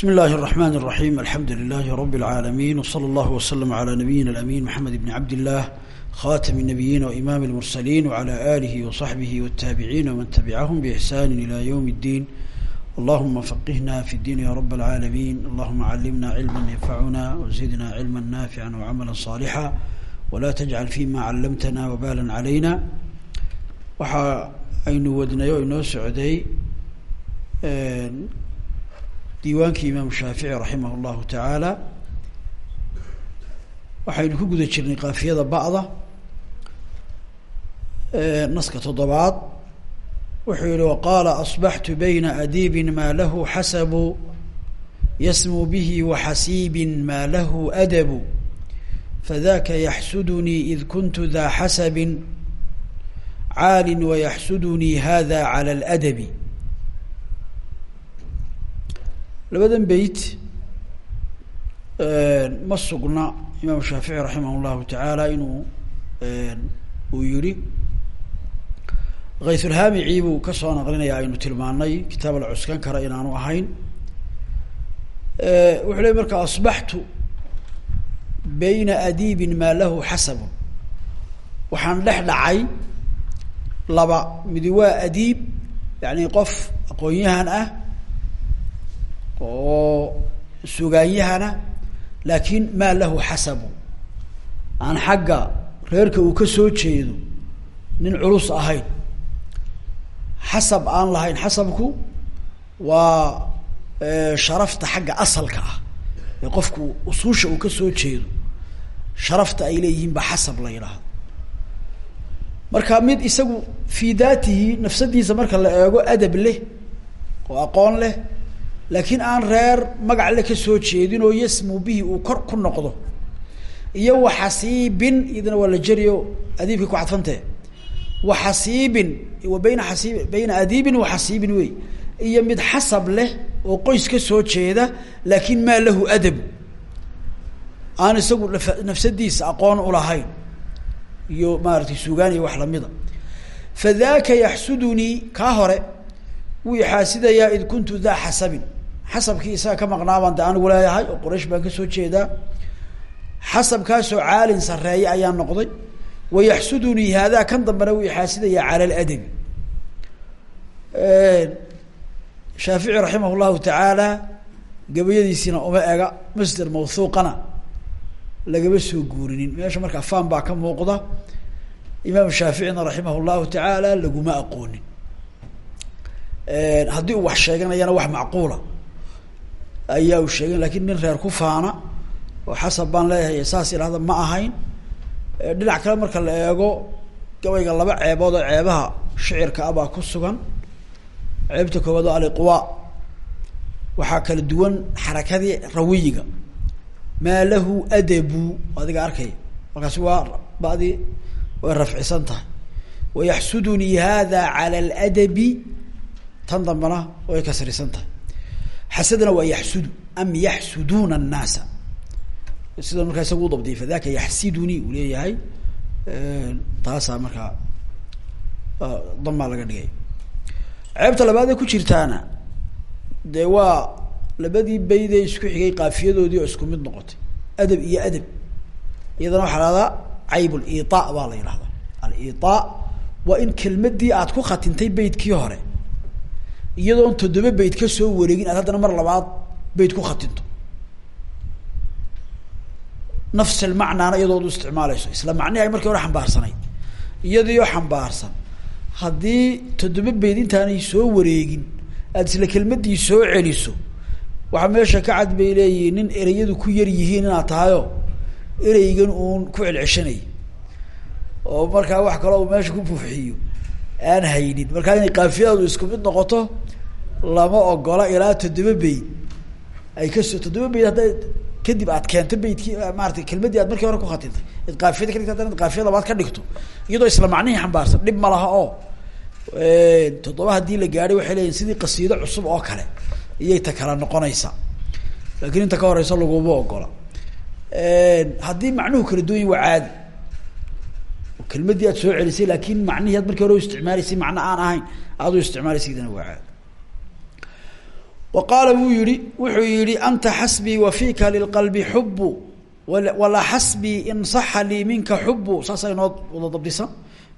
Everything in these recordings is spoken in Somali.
بسم الله الرحمن الرحيم الحمد لله رب العالمين وصلى الله وسلم على نبينا الأمين محمد بن عبد الله خاتم النبيين وإمام المرسلين وعلى آله وصحبه والتابعين ومن تبعهم بإحسان إلى يوم الدين اللهم فقهنا في الدين يا رب العالمين اللهم علمنا علما ينفعنا وزدنا علما نافعا وعملا صالحا ولا تجعل فيما علمتنا وبالا علينا waxa aynu wadnay oo inoo socday diiwaankii imaamu shaafici raximah llahu tacaala. Waxaynu ku guda jirnay kaafiyada ba'da naska toddobaad. Wuxuu yihi waqaala asbaxtu bayna adiibin maa lahu xasabu yasmu bihi waxasiibin maa lahu adabu fadaka yaxsudunii id kuntu daa xasabin caali wayaxsudunii hada cala aladabi labadan beyt ma sugna imaam shaafici raximah llahu tacaala inuu uu yihi kaysulhaamici buu ka soo naqlinaya aynu tilmaanay kitaab la cuskan kara inaanu ahayn. Wuxuu ley marka asbaxtu bayna adiibin maa lahu xasabun. Waxaan dhex dhacay laba midi waa adiib yani qof aqoon-yahan ah oo sugaanyahana laakiin maa lahu xasabu. Aan xagga reerka uu ka soo jeedo nin culus ahayn. Xasab aan lahayn. Xasabku waa sharafta xagga asalka ah. Ee qofku usuusha uu ka soo jeedo sharafta ay leeyihiin ba xasab la yidhaahdo marka mid isagu fii daatihi nafsadiisa marka la eego adab leh oo aqoon leh laakiin aan reer magac le ka soo jeedin oo yasmu bihi uu kor ku noqdo. Iyo waxasiibin iyadana waa la jeriyo adiibkii ku cadfantee. Waxasiibin wa bayna xasiib bayna adiibin waxasiibin wey. Iyo mid xasab leh oo qoys ka soo jeeda laakiin maa lahu adabu aan isagu nafsadiisa aqoon ulahayn iyo maaratay sugaan iyo wax lamida fadaka yaxsudunii kaa hore wuu ixaasidayaa id kuntu daa xasabin xasabkii isaga ka maqnaabaan de anigu leeyahay oo quraysh baan ka soo jeedaa xasabkaasoo caalin sareeya ayaan noqday. Wayaxsudunii haadaa kan dambena wuu ixaasidayaa cala aladabi shaafici raximah llahu tacaala gabayadiisiina uma ega masder mawthuuqana. Lagama soo guurinin. Meesha markaa faan baa ka muuqda. Imaam shaaficina raximah llahu tacaala laguma aqoonin. Haddii uu wax sheeganayana wax macquula ayaa uu sheegen laakiin nin reer ku faana oo xasab baan leeyahay saas idhahda ma ahayn. Dhinac kale marka la eego gabayga laba ceebood oo ceebaha shicirka ah baa ku sugan. Ceebta koowaad oo aliqwa. Waxaa kala duwan xarakadii rawiyiga. Maa lahu adabu adiga arkaya markaasi waa badi way rafcisan tahay. Wayaxsudunii hada cala aladabi tan dambana way kasrisan tahay xasadna waa yaxsudu am yaxsuduuna annaasa sida markaa isagu udabdiyay fadaka yaxsidunii uu leeyahay taasaa markaa damaa laga dhigay. Ceebta labaad ee ku jirtaana dee waa labadii bayd ee isku xigay kaafiyadoodii oo isku mid noqotay. Adab iyo adab. Iyadana waxaa lahahdaa cayb litaa baa la yidhahdaa. Alitaa waa in kelmadii aad ku khatintay beydkii hore iyadoon toddoba beyd ka soo wareegin aad haddana mar labaad beyd ku khatinto. Nafs almacnaana iyadoodu isticmaalayso isla macnihi ay markii hore xambaarsanayd. Iyadiioo xambaarsan haddii toddoba beyd intaanay soo wareegin aada isla kelmadii soo celiso waxaa meesha ka cad bay leeyihiin nin ereyadu ku yar yihiin inaad tahayo ereygan uun ku celceshanay oo markaa wax kaloo meesha ku buuxiyo aan haynin. Markaa inay kaafiyadu isku mid noqoto lama ogola ilaa toddoba beyd ay ka soo toddoba beyd hadday kadib aad keento beydkii maarata kelmadii aad markii hore ku khatintay. Id kaafiyada ka dhigto haddana kaafiya labaad ka dhigto. Iyadoo isla macnihii xambaarsan dhib ma laha oo toddoba haddii la gaadhay waxay leeyihiin sidii qasiido cusub oo kale iyay ta kala noqonaysaa laakiin inta ka horeysa laguma ogola. Haddii macnuhu kala duwan waa caadi. Kelmadii aad soo celisay laakin macnihii aad markii hore u isticmaalaysay macno aan ahayn aad u isticmaalaysay idana waa caadi qaala wuu yihi wuxuu yihi anta xasbii wa fiika lilqalbi xubu walaa xasbii in saxa lii minka xubu saasa inoo wada dabdisan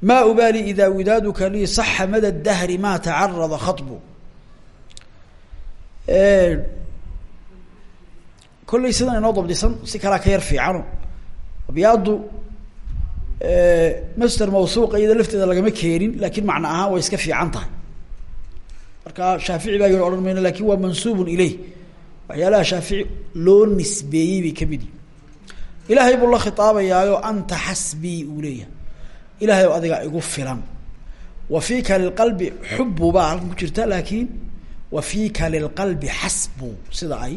maa ubaali idaa widaaduka lii saxa mada dahri maa tacarada khaطbu kolley sidan inoo dabdisan si kalaa ka yar fiicano. Abyaadu master mawsuuqa iyada lagama keenin ahaan way iska fiican tahay marka shaafici baa yidhi odhan mayno laakiin waa mansuubun ileyh waxyaalaha shaafici loo nisbeeyey bay ka mid ilaahay buu la khitaabayaayo anta xasbii uu leeyahay. Ilahay adiga igu filan. Wa fiika lilqalbi xubu baa halkan ku jirta laakin wa fiika lilqalbi xasbu sida ay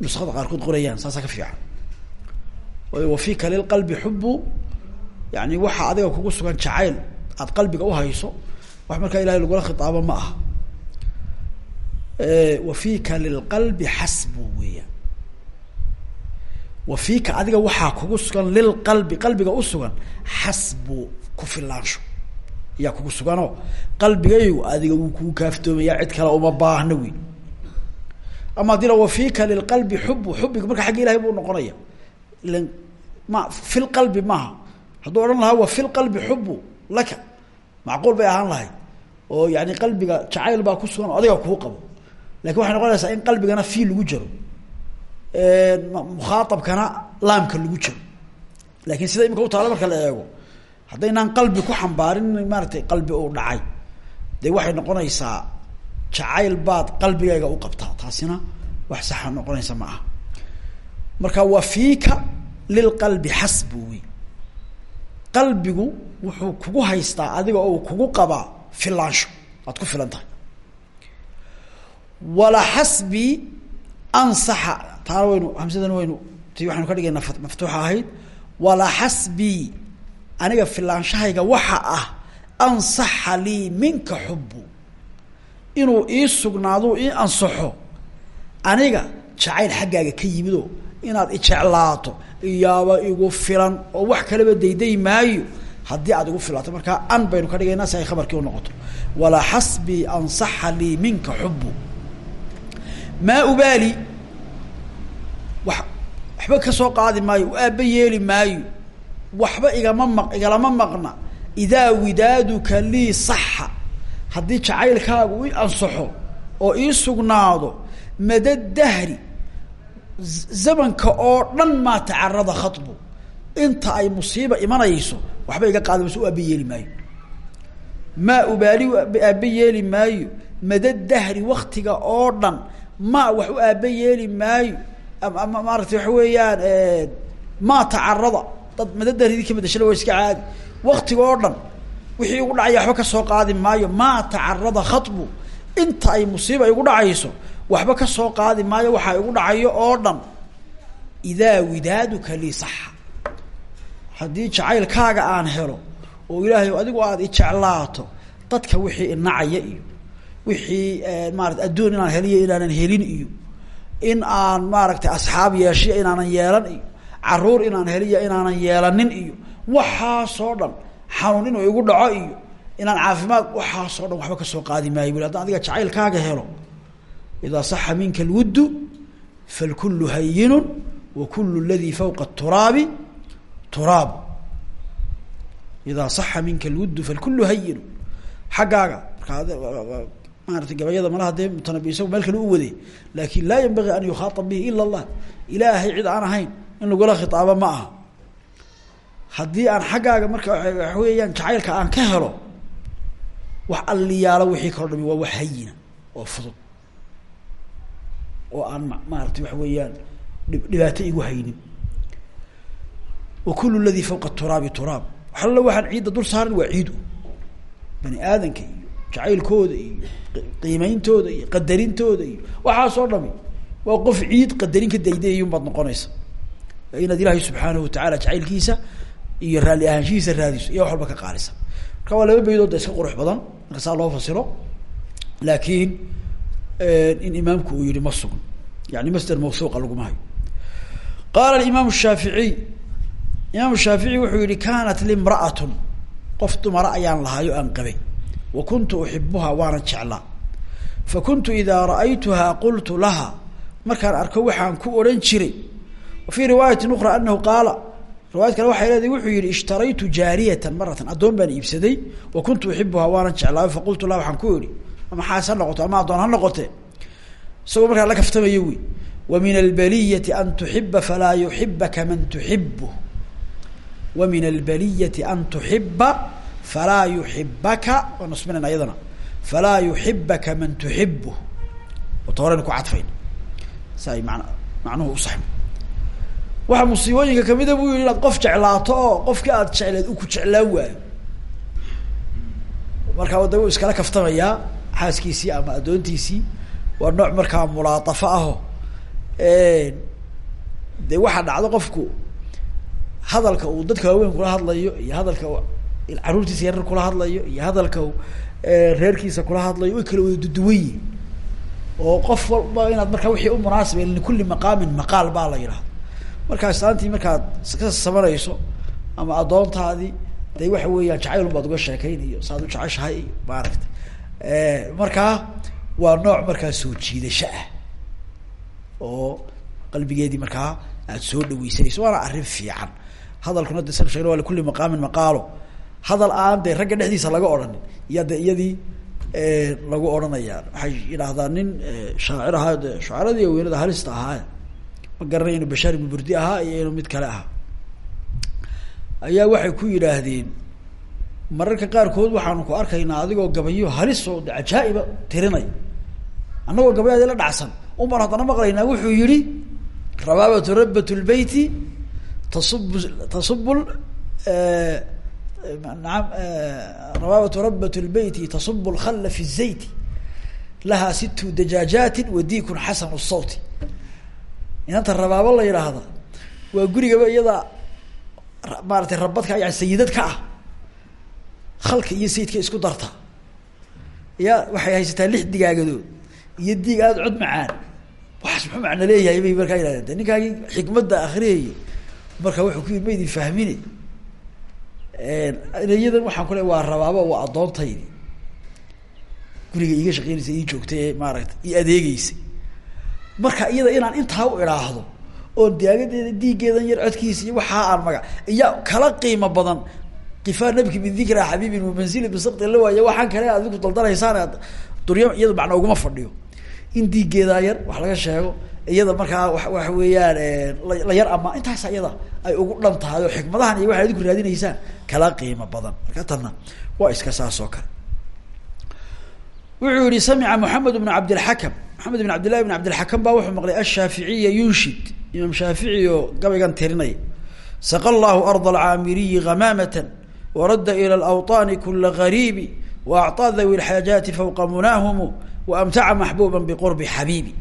nuskada qaarkood qorayaan saasa ka fiican. Wa fiika lilqalbi xubu yani waxa adiga kugu sugan jacayl aad qalbiga uhayso wax markaa ilahay lagula khitaabo ma aha wa fiika lilqalbi xasbu weeyaan wa fiika adiga waxaa kugu sugan lilqalbi qalbiga usugan xasbu ku filaansho. Ayaa kugu suganoo qalbigaygu adiga wuu kugu kaaftoomaya cid kale uma baahna wey ama haddii la wa fiika lilqalbi xubu xubiga marka xagga ilahay buu noqonaya. Ilan ma fi lqalbi maaha. Hadduu odhan lahaa wa fi lqalbi xubu laka. Macquul bay ahaan lahayd. Oo yani qalbiga jacayl baa ku sugan oo adiga kuu qabo laakiin waxay noqonaysaa in qalbigana fi lagu jiro mukhaaabkana laamka lagu jiro laakiin sida imika utaalo marka la eego haddaynaan qalbi ku xambaarin maaratay qalbi uu dhacay dee waxay noqonaysaa jacayl baad qalbigayga u qabtaa. Taasina wax saxa noqonaysa ma marka wa fiika lilqalbi xasbu wey qalbigu wuxuu kugu haystaa adiga oo kugu qabaa filaansho. Aad ku filan wala xasbii ansaxa. Taana waynu hamsadan waynu ti waxaynu ka dhigaynaa maftuuxa ahayd. Wala xasbii aniga filaanshahayga waxa ah ansaxa lii minka xubu inuu ii sugnaado ii ansaxo. Aniga jacayl xaggaaga ka yimidoo inaad ijeclaato iyaaba igu filan oo wax kaleba dayday maayo. Haddii aad igu filaato markaa an baynu ka dhigaynaa si khabarkii unoqoto walaa xasbii ansaxa lii minka xubu maa ubaali? Wa waxba ka soo qaadi maayo aaba yeeli maayo. Waxba igama maq igalama maqna. Idaa widaaduka lii saxa haddii jacaylkaagu ii ansaxo oo ii sugnaado mada dahri zamanka oo dhan maa tacarada khaطbu inta ay musiiba imanayso waxba iga qaadi mayso aaba yeeli maayo. Maa ubaali aaba yeeli maayo. Mada dahri waktiga oo dhan ma wax u aaba yeeli maayo. Maarata waxa weeyaan maa tacarada dad mada dahridii ka madashada waa iska caadi. Waktiga oo dhan wixii igu dhacaya waxba ka soo qaadi maayo. Maa tacarada khaطbu inta ay musiiba igu dhacayso waxba ka soo qaadi maayo waxaa igu dhacayo oo dhan. Idaa widaaduka lii saxa haddii jacaylkaaga aan helo oo ilaahay adigu aada ijeclaato dadka wixii inacaya iyo wixii maarata adduun inaan heliyo inaanan helin iyo in aan maaragtay asxaab yeeshiyo inaanan yeelan iyo carruur inaan heliyo inaanan yeelanin iyo waxaasoo dhan xanuun inuu igu dhaco iyo inaan caafimaad waxaasoo dhan waxba ka soo qaadi maayo buli haddaan adiga jacaylkaaga helo idaa saxa minka alwuddu falkullu hayinu wa kullu ladii fawqa turaabi turaabu idaa saxa minka alwuddu falkullu hayinu xaggaaga markaa maarata gabayada malaha dee mutanabi isagu meel kale u wade laakin laa yanbagii an yukhaaab bihi ila allah. Ilaahay cid aan ahayn in lagula khitaabo ma aha. Haddii aan xaggaaga marka waxa weeyaan jacaylka aan ka helo wax alliyaalo wixii kaloo dhami waa wax hayina oo fudud. Oo aan maarata waxa weeyaan dhibaato igu haynin. Wa kulu ladii fawqa turaabi turaab. Waxalla waxaan ciidda dul saaran waa ciidu. Bani aadanka iyo jacaylkooda iyo qiimeyntooda iyo qadarintooda iyo waxaasoo dhami waa qof ciid qadarin ka daydaeyun baad noqonaysa inaad ilaahay subxaanahu watacaala jacaylkiisa iyo raalli ahaanshihiisa raadiso iyo wax ka qaadisa marka waa laba baydood iska qurux badan marka saa loo fasiro. Laakiin in imaamku uu yihi ma sugn yani masder mawsuuqa laguma hayo. Qaala imaam shaaficiy imaam shaafici wuxuu yihi kanat li imra'atun. Qof dumara ayaan lahaayo aan qabay wa kuntu uxibuhaa waana jeclaa. Fakuntu idaa ra'aytuhaa qultu laha markaan arko waxaan ku odhan jiray. Wa fii riwaayati ukra anahu qaala riwaayad kale waxay leedahay wuxuu yihi ishtaraytu jaariyatan maratan. Addoon baan iibsaday wa kuntu uxibuhaa waanan jeclaayo faqultu laha waxaan ku idhi ama xaas ha noqoto ama addoon ha noqote. Isagoo markaa la kaftamayo wey wa min albaliyati an tuxiba falaa yuxibaka man tuxibu wa min albaliyati an tuxiba falaa yuxibaka waa nasbinayna ayadana falaa yuxibaka man tuxibu wata horeyna ku cadfayn si ay man macnuhu usaxmo waxaa musiibooyinka kamida buu yihi inaad qof jeclaato oo qofkii aad jecleed uu ku jeclaan waayo markaa wada wuu iskala kaftamayaa xaaskiisii ama addoontiisii waa nooc markaa mulaatafo aho dee waxaa dhacdo qofku hadalka uu dadka waaweyn kula hadlayo iyo hadalka caruurtiisa yarar kula hadlayo iyo hadalka reerkiisa kula hadlayo way kala wada oo qof walba inaad markaa wixii u munaasaba likulli maqaamin maqaal baa la yidhahda markaa islaantii markaad ka sabanayso ama addoontaadii de waxa weeyaan jacayl baad uga sheekaynayo saad u jeceshahay iyo maaragta markaa waa nooc markaa soo jiidasho ah oo qalbigeedii markaa aad soo dhaweysanayso waana arrin fiican. Hadalkuna de sheegna waa likulli maqaamin maqaalo hadal aan de ragga dhexdiisa laga odhanin iya de iyadii lagu odhanaya. Waxay yidhaahdaa nin shaacir ahaa de shucaradii halista ahaa. Ma garanay inuu bashaar ibnu burdi ahaa iyo inuu mid kale ahaa. Ayaa waxay ku yidhaahdeen mararka qaarkood waxaanu ku arkaynaa adigoo gabayo halis oo de cajaa'iba tirinay. Annagoo gabayaadi la dhacsan. Un baan haddana maqlaynaa wuxuu yihi rabaabatu rabat lbeyti tasub tasub naam rabaabatu rabat lbeyti tasub lkhalla fi zayti lahaa situ dajaajaati wa diikun xasanu sawti inanta rabaabo la yidhaahda waa gurigaba iyada maaratay rabadka yani sayidad ka ah khalka iyo sayidka isku darta ya waxay haysataa lix digaagadood iyo diig aada cod macaan waxaas muxuu macno leeyahay bay markaa yidhahdeen de ninkaagii xikmadda akriyayay marka wuxuu ku yidhi ma idin fahmine iyadan waxaan ku le waa rabaabo waa addoontaydi guriga iiga shaqeynaysa ii joogtay ee maaragta ii adeegeysay marka iyada inaan intaa u idhaahdo oo daagadeeda diigeedan yar codkiisa iyo waxaa aan maga iya kala qiimo badan. Kifaa nabki min dikra xabiibin wamanzili bisabti la waaye waxaan kale adigu daldalaysaan durya iyada macna uguma fadhiyo. In diigeedaa yar wax laga sheego iyada markaa wa waxa weeyaan la yar ama intaas iyada ay ugu dhan tahay oo xikmadahan iyo waxay adinku raadinaysaan kala qiimo badan. Marka tanna waa iska saas oo kale. Wuxuu yihi samica moxamed bn cabdilxakam maxamed bn cabdillahi bn cabdilxakam baa wuxuu maqlay ashaaficiya yunshid. Imaam shaafici oo gabaygan tirinaya saqa llahu arda alcaamiriyi hamaamata waradda ila alawطaani kula gariibi waacطaa dawi lxaajaati fawqa munaahumu waamtaca maxbuuba biqurbi xabiibi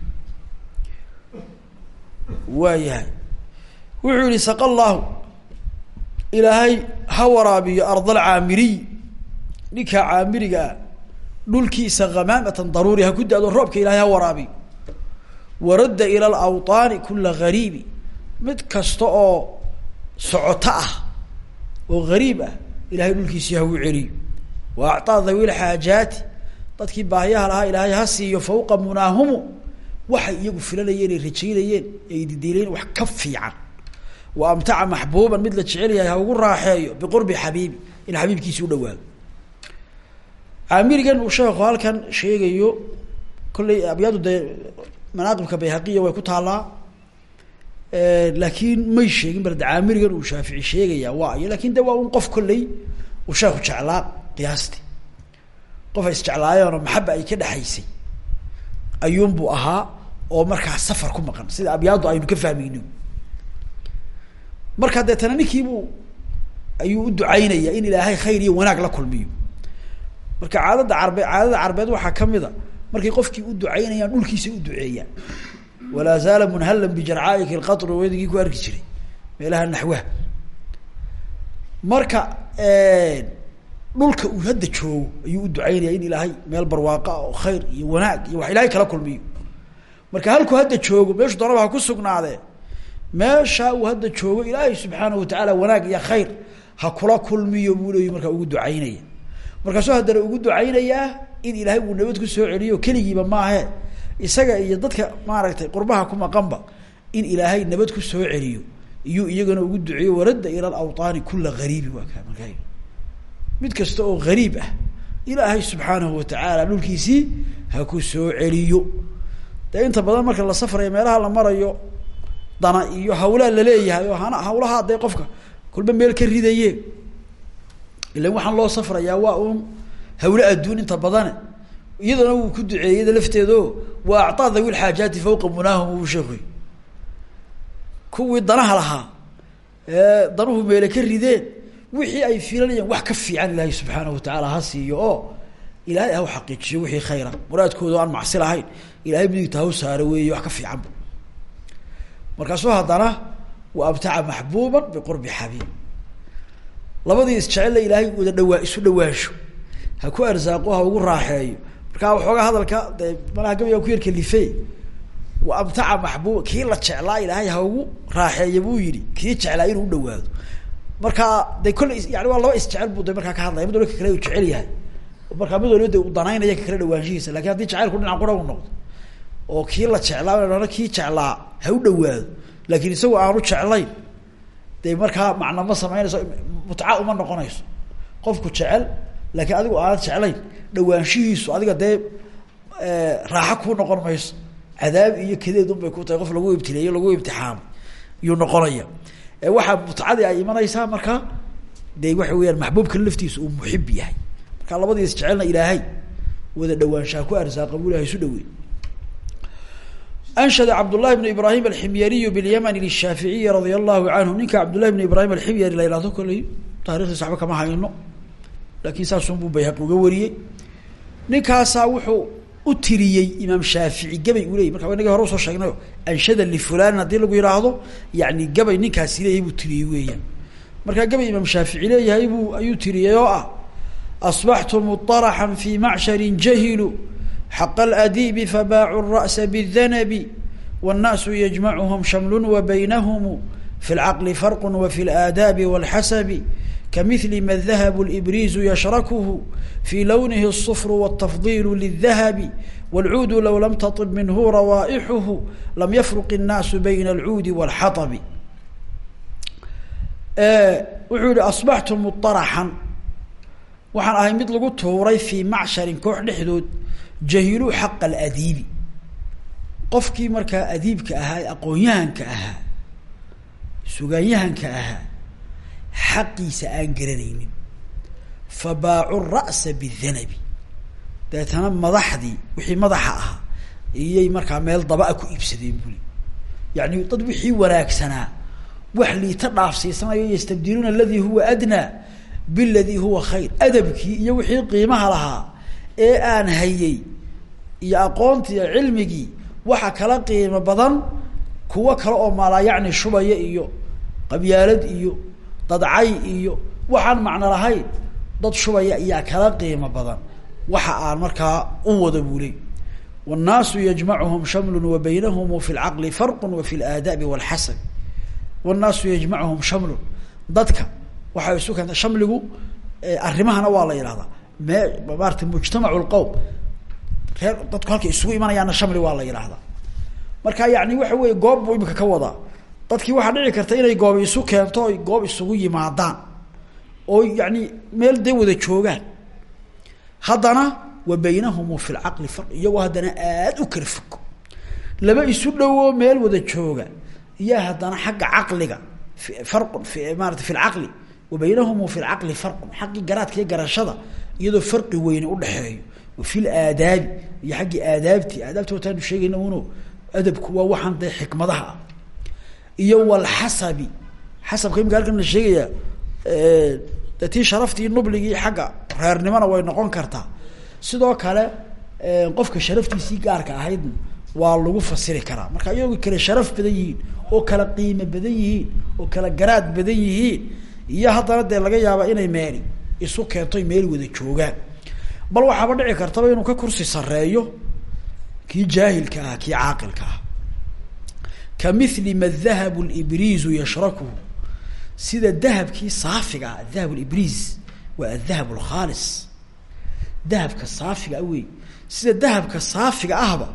waa yahay. Wuxuu yihi saqa llahu ilaahay ha waraabiyo arda alcaamiriy ninkaa caamiriga dhulkiisa hamaamatan daruuri ha ku da-do roobka ilahay ha waraabiyo. Waradda ila alawطaani kula gariibi mid kasta oo socoto ah oo gariib ah ilahay dhulkiisii ha u celiyo. Wa acطaa dawi lxaajaati dadkii baahiyaha lahaa ilaahay ha siiyo fawqa munaahumu waxay iyagu filanayeen ay rajaynayeen ay didiilayeen wax ka fiican. Wa amtaca maxbuuban mid la jecel yahay ha ugu raaxeeyo biqurbi xabiibi in xabiibkiisi u dhawaado caamirigan uu sheekhu halkan sheegayo kolley abyaadu dee manaaqibka bayhaqiya way ku taallaa. Laakiin may sheegin balde caamirigan uu shaafici sheegayaa waa iyo laakiin de waa un qof kolley uu sheekhu jeclaa qiyaasti. Qof ay isjeclaayeenoo maxaba ay ka dhexaysay ayuunbuu ahaa oo markaa safar ku maqan. Sida abyaadu aynu ka fahmayno. Marka deetana ninkiibuu ayuu u ducaynaya in ilaahay khayr iyo wanaag la kulmiyo. Marka caadada carbe caadada carbeed waxaa ka mid a markay qofkii u ducaynayaan dhulkiisa u duceeyaan walaa zaala munhallan bijarcaaika lqatru wedigii ku arki jiray. Meelaha naxwaha marka dhulka uu hadda joogo ayuu u ducaynaya in ilaahay meel barwaaqa oo khayr iyo wanaag iyo wax ilaahay kala kulmiyo. Marka halkuu hadda joogo meeshu doonaba ha ku sugnaadee. Meesha uu hadda joogo ilaahay subxaanahu watacaala wanaag iyo khayr ha kula kulmiyo buu leeyi markaa ugu ducaynaya. Markaasuu haddana ugu ducaynayaa in ilaahay uu nabad ku soo celiyo keligiiba maahe isaga iyo dadka maaragtay qurbaha ku maqanba in ilaahay nabad ku soo celiyo. Iyuu iyagana ugu duceeyo waradda ila alawtaani kula gariibi waa kaa markaa mid kasta oo gariib ah. Ilaahay subxaanahu watacaala dhulkiisii ha ku soo celiyo. Dee inta badan marka la safrayo meelaha la marayo dana iyo hawlaa la leeyahay oo hana hawlaha dee qofka kulba meel ka ridaye ilan waxaan loo safrayaa waa uun hawle adduun inta badane iyadana wuu ku duceeyey lafteedo wa actaa dawi lxaajaati fawqa munaahum uu sheekoy kuwii danaha lahaa ee danuhu meele ka rideen wixii ay filanayeen wax ka fiican ilaahay subxaanahu watacaala ha siiyo oo ilaahay ha u wixii khayra. Muraadkooda aan macsi lahayn ilahay midigta ha u saaro weeye wax ka fiicanba markaasuu haddana wa abtaca maxbuuban biqurbi xabiib. Labadii isjecella ilaahay wada dhawaa isu dhawaansho ha ku arsaaqo ha ugu raaxeeyo. Markaa waxoogaa hadalka dee malaha gabaygaa ku yar kalife wa abtaca maxbuuba kii la jeclaa ilaahay ha ugu raaxeeya buu yihi kii jeclaa inuu udhawaado markaa de kolley yani waa laba isjecel buu de markaa ka hadlaya mid walba ka kale u jecel yahay. Markaa mid waliba de u danaynaya ka kale dhawaanshihiisa laakiin haddii jacaylku dhinac qura u noqdo. Oo kii la jeclaa hahno kii jeclaa ha u dhawaado laakin isagoo aanu jeclayn dee markaa macna ma samaynayso mutca uma noqonayso. Qofku jecel laakiin adigu aanad jeclayn dhawaanshihiisu adiga dee raaxo kuu noqon mayso. Cadaab iyo kadeed un bay ku tahay qof lagu ibtileeyo lagu imtixaamay yuu noqonaya waxaa mutcadii ay imanaysaa marka de waxa weyaan maxbuubka laftiisa uu muxib yahay. Marka labadii isjecelna ilaahay wada dhawaanshaha ku arsaaqa bu ilahay isu dhaweey anshada cabdullahi bn ibrahim alximyariyu bilyamani lishaaficiyi radia allahu canhu ninka cabdullahi bn ibrahim alximyari la ihahdo kolley taarikhdiisa waxba kama hayno laakin saasunbuu bayhaqi uga wariyey. Ninkaasaa wuxuu u tiriyey imaam shaafici gabay uu leyay marka inagii hore usoo sheegnayo anshada lifulanin haddii lagu yidhaahdo yani gabay ninkaasi leeyahay buu tiriyey weeyaan markaa gabay imaam shaafici leeyahay buu ayuu tiriyey oo ah asbaxtu muطaraxan fi macsharin jahilu xaq aladiibi fabaacu ra'sa bاdanabi wالnaasu yajmacuhum shamlu wabaynahm fi اlcaqli farq wafi اlaadaabi wاlxasabi kamili ma dahabu libriizu yashrakuhu fii lownihi الصfr wالtafdiil liلdahabi wاlcuudu low lam taطib minhu rawaaixuhu lam yafruq الnaasu bayna اlcuudi wاlxaطbi wuxuu yihi asbaxtu muطaraxan waxaan ahay mid lagu tuuray fii macsharin koox dhexdood jahiluu xaqa aladiibi qofkii markaa adiibka ahaa ee aqoon-yahanka ahaa sugaanyahanka ahaa xaqiisa aan garanaynin. Fabaacu ra'sa bidanabi deetana madaxdii wixii madaxa ahaa iyay markaa meel daba-a ku iibsadeen buli. Yacni dad wixii wanaagsanaa wax liita dhaafsiisanayo yastabdiluuna aladii huwa adnaa biladii huwa khayr. Adabkii iyo wixii qiimaha lahaa ee aan hayey iyo aqoontii iyo cilmigii waxa kala qiimo badan kuwo kale oo maalaa yacni shubaya iyo qabyaalad iyo dadcay iyo waxaan macno lahayn dad shubaya iyaa kala qiimo badan waxa aan markaa u wada bulay wالnaasu yajmacuhum shamlu wa baynahum fi اlcaqli farq wa fi اlaadaabi wاlxasab wالnaasu yajmacuhum shamlu dadka waxay isu keenta shamligu arrimahana waa la yihahdaa mee maarata mujtamac lqowm reer dadku halkay isugu imanayaana shamli waa la yihahdaa marka yani waxa weeye goob buu imika ka wadaa dadkii waxaa dhici karta inay goob isu keento oy goob isugu yimaadaan oo yani meel dee wada joogaan. Wa baynahum fi lcaqli farq iyagoo haddana aada u kala laba isu dhowo meel wada jooga. Iyo haddana xagga caqliga farqun fi maarata fi lcaqli wa baynahum fi lcaqli farqun xaggii garaadka iyo garashada iyadoo farqi weyne udhexeeyo wa fi laadaabi iyo xaggii aadaabti wataanu sheegayna uno adabku waa waxaan dee xikmadaha ah iyo walxasabi xasabka imika halkan la sheegayaa de tii sharaftii nubligii xagga reernimona way noqon kartaa. Sidoo kale qofka sharaftiisii gaarka ahaydna waa lagu fasiri karaa. Marka iyagoo kale sharaf badan yihiin oo kala qiimo badan yihiin oo kala garaad badan yihiin iyo haddana dee laga yaaba inay meeli isu keento meel wada joogaan. Bal waxaaba dhici kartaba inuu ka kursi sareeyo kii jaahilka ah kii caaqilka ah ka mili ma dahabu libriizu yashrakuhu sida dahabkii saafiga ah adahab waa adahab lkhaalis dahabka saafiga ah wey sida dahabka saafiga ahba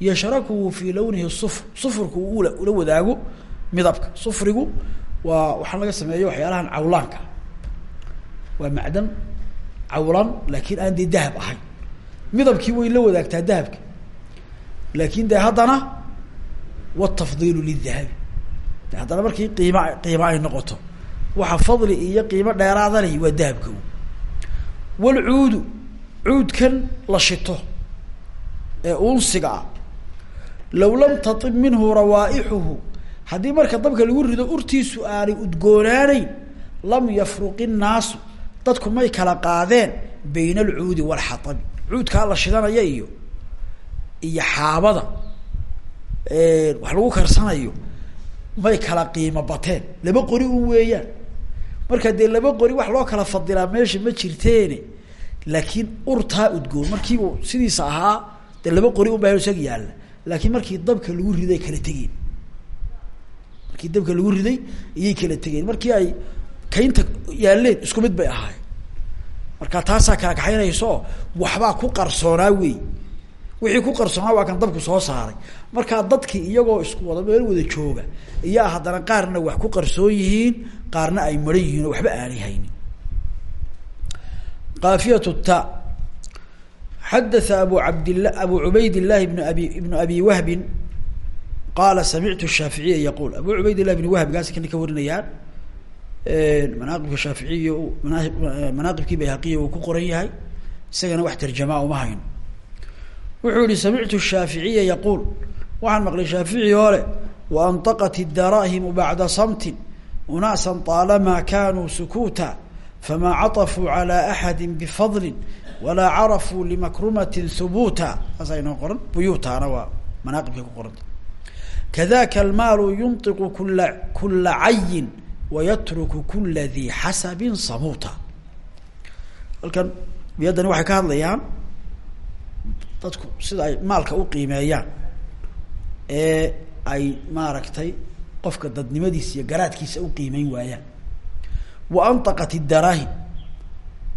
yashrakuhu fii lawnihi sufr sufurku uu ula wadaago midabka. Sufrigu waa waxaa laga sameeya waxyaalahan cawlaanka. Waa macdan cawlan laakiin aan dee dahab ahayn. Midabkii way la wadaagtaa dahabka. Laakin de haddana watafdiilu lidahabi haddana markii qiima qiimo ay noqoto waxa fadli iyo qiimo dheeraada leh waa dahabka walcuudu cuudkan la shito ee unsiga ah low lam tatib minhu rawaaixuhu haddii marka dabka lagu rido urtiisu aanay udgoonaaneyn lam yafruq innaasu dadku may kala qaadeen bayna alcuudi walxatabi cuudkaa la shidanaya iyo iyo xaabada wax lagu karsanayo may kala qiimo bateen. Laba qori un weeyaan. Marka dee laba qori wax loo kala fadilaa meesha ma jirteene. Laakiin urtaa udgoon markiibu sidiisa ahaa dee laba qori un baa isaga yaalla. Laakiin markii dabka lagu riday kala tegeen. Markii dabka lagu riday iyay kala tegeen. Markii ay kaynta yaaleen isku mid bay ahaayeen. Marka taasaa kala kaxaynayso waxbaa ku qarsoonaa wey wixii ku qarsoonaa waa kan dabku soo saaray. Markaa dadkii iyagoo isku wada meel wada jooga iyaa haddana qaarna wax ku qarsoon yihiin qaarna ay maran yihiin oo waxba aanay haynin. Kaafiyat ta. Xadaa abu abdla abu cubayd llahi bn abi ibnu abi wahbin qaala samictu shaaficiya yaquul. Abu cubayd llah bn wahb gaasi kana ka warinayaan manaaqibka shaaficiya manaaqibkii bayhaqiya uu ku qoran yahay. Isagana wax tarjamaa uma hayno wuxuu yihi samictu shaaficiya yaquul waxaan maqlay shaafici oo leh waantaqat idaraahimu bacda samtin unaasa طaalamaa kanuu sukuuta famaa caطafuu calى axadi bifadli walaa carafuu limakrumati hubuuta saasa inoo qoran buyuutana waa manaaqibkay ku qoranta kadaka almaalu yunطiqu kula kula cayin wayatruku kula di xasabin samuuta halkan biyaddani waxay ka hadlayaan dadku sida ay maalka u qiimeeyaan ee ay maaragtay qofka dadnimadiisa iyo garaadkiisa u qiimeyn waayaan. Wa antaqat idaraahim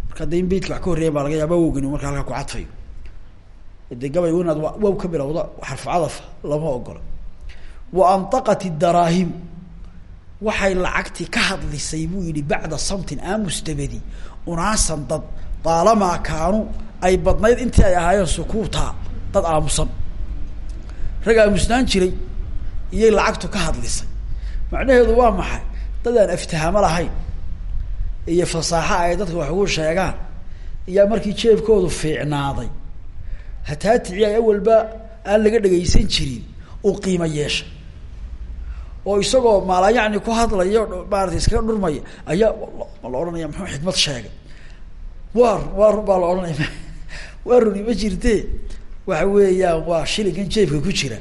marka de in beytka wax ka horreeyan baa laga yaaba wowgani marka halkaa ku cadfayo. De gabay inaad wow ka bilowda xarfu cadafa lama ogola. Wa antaqat idaraahim waxay lacagtii ka hadlisay buu yihi bacda samtin aamus dabadi unaasan dad daalamaa kaanu ay badnayd intii ay ahaayeen sukuuta dad aamusan. Rag aamusnaan jiray iyay lacagtu ka hadlisay. Macnaheedu waa maxay? Dad aan aftahamo lahayn iyo fasaaxo ay dadka wax ugu sheegaan iyaa markii jeebkoodu fiicnaaday. Hataatici ay awalba aan laga dhagaysan jirin uu qiimo yeeshay. Oo isagoo maalayacni ku hadlayo maarata iskaga dhurmaya ayaa la odhanaya muxuu xikmad sheegay? Waa waa run baa la odhanaya waa ma jirte waxa weeyaan waa shilinkan jeebka ku jira.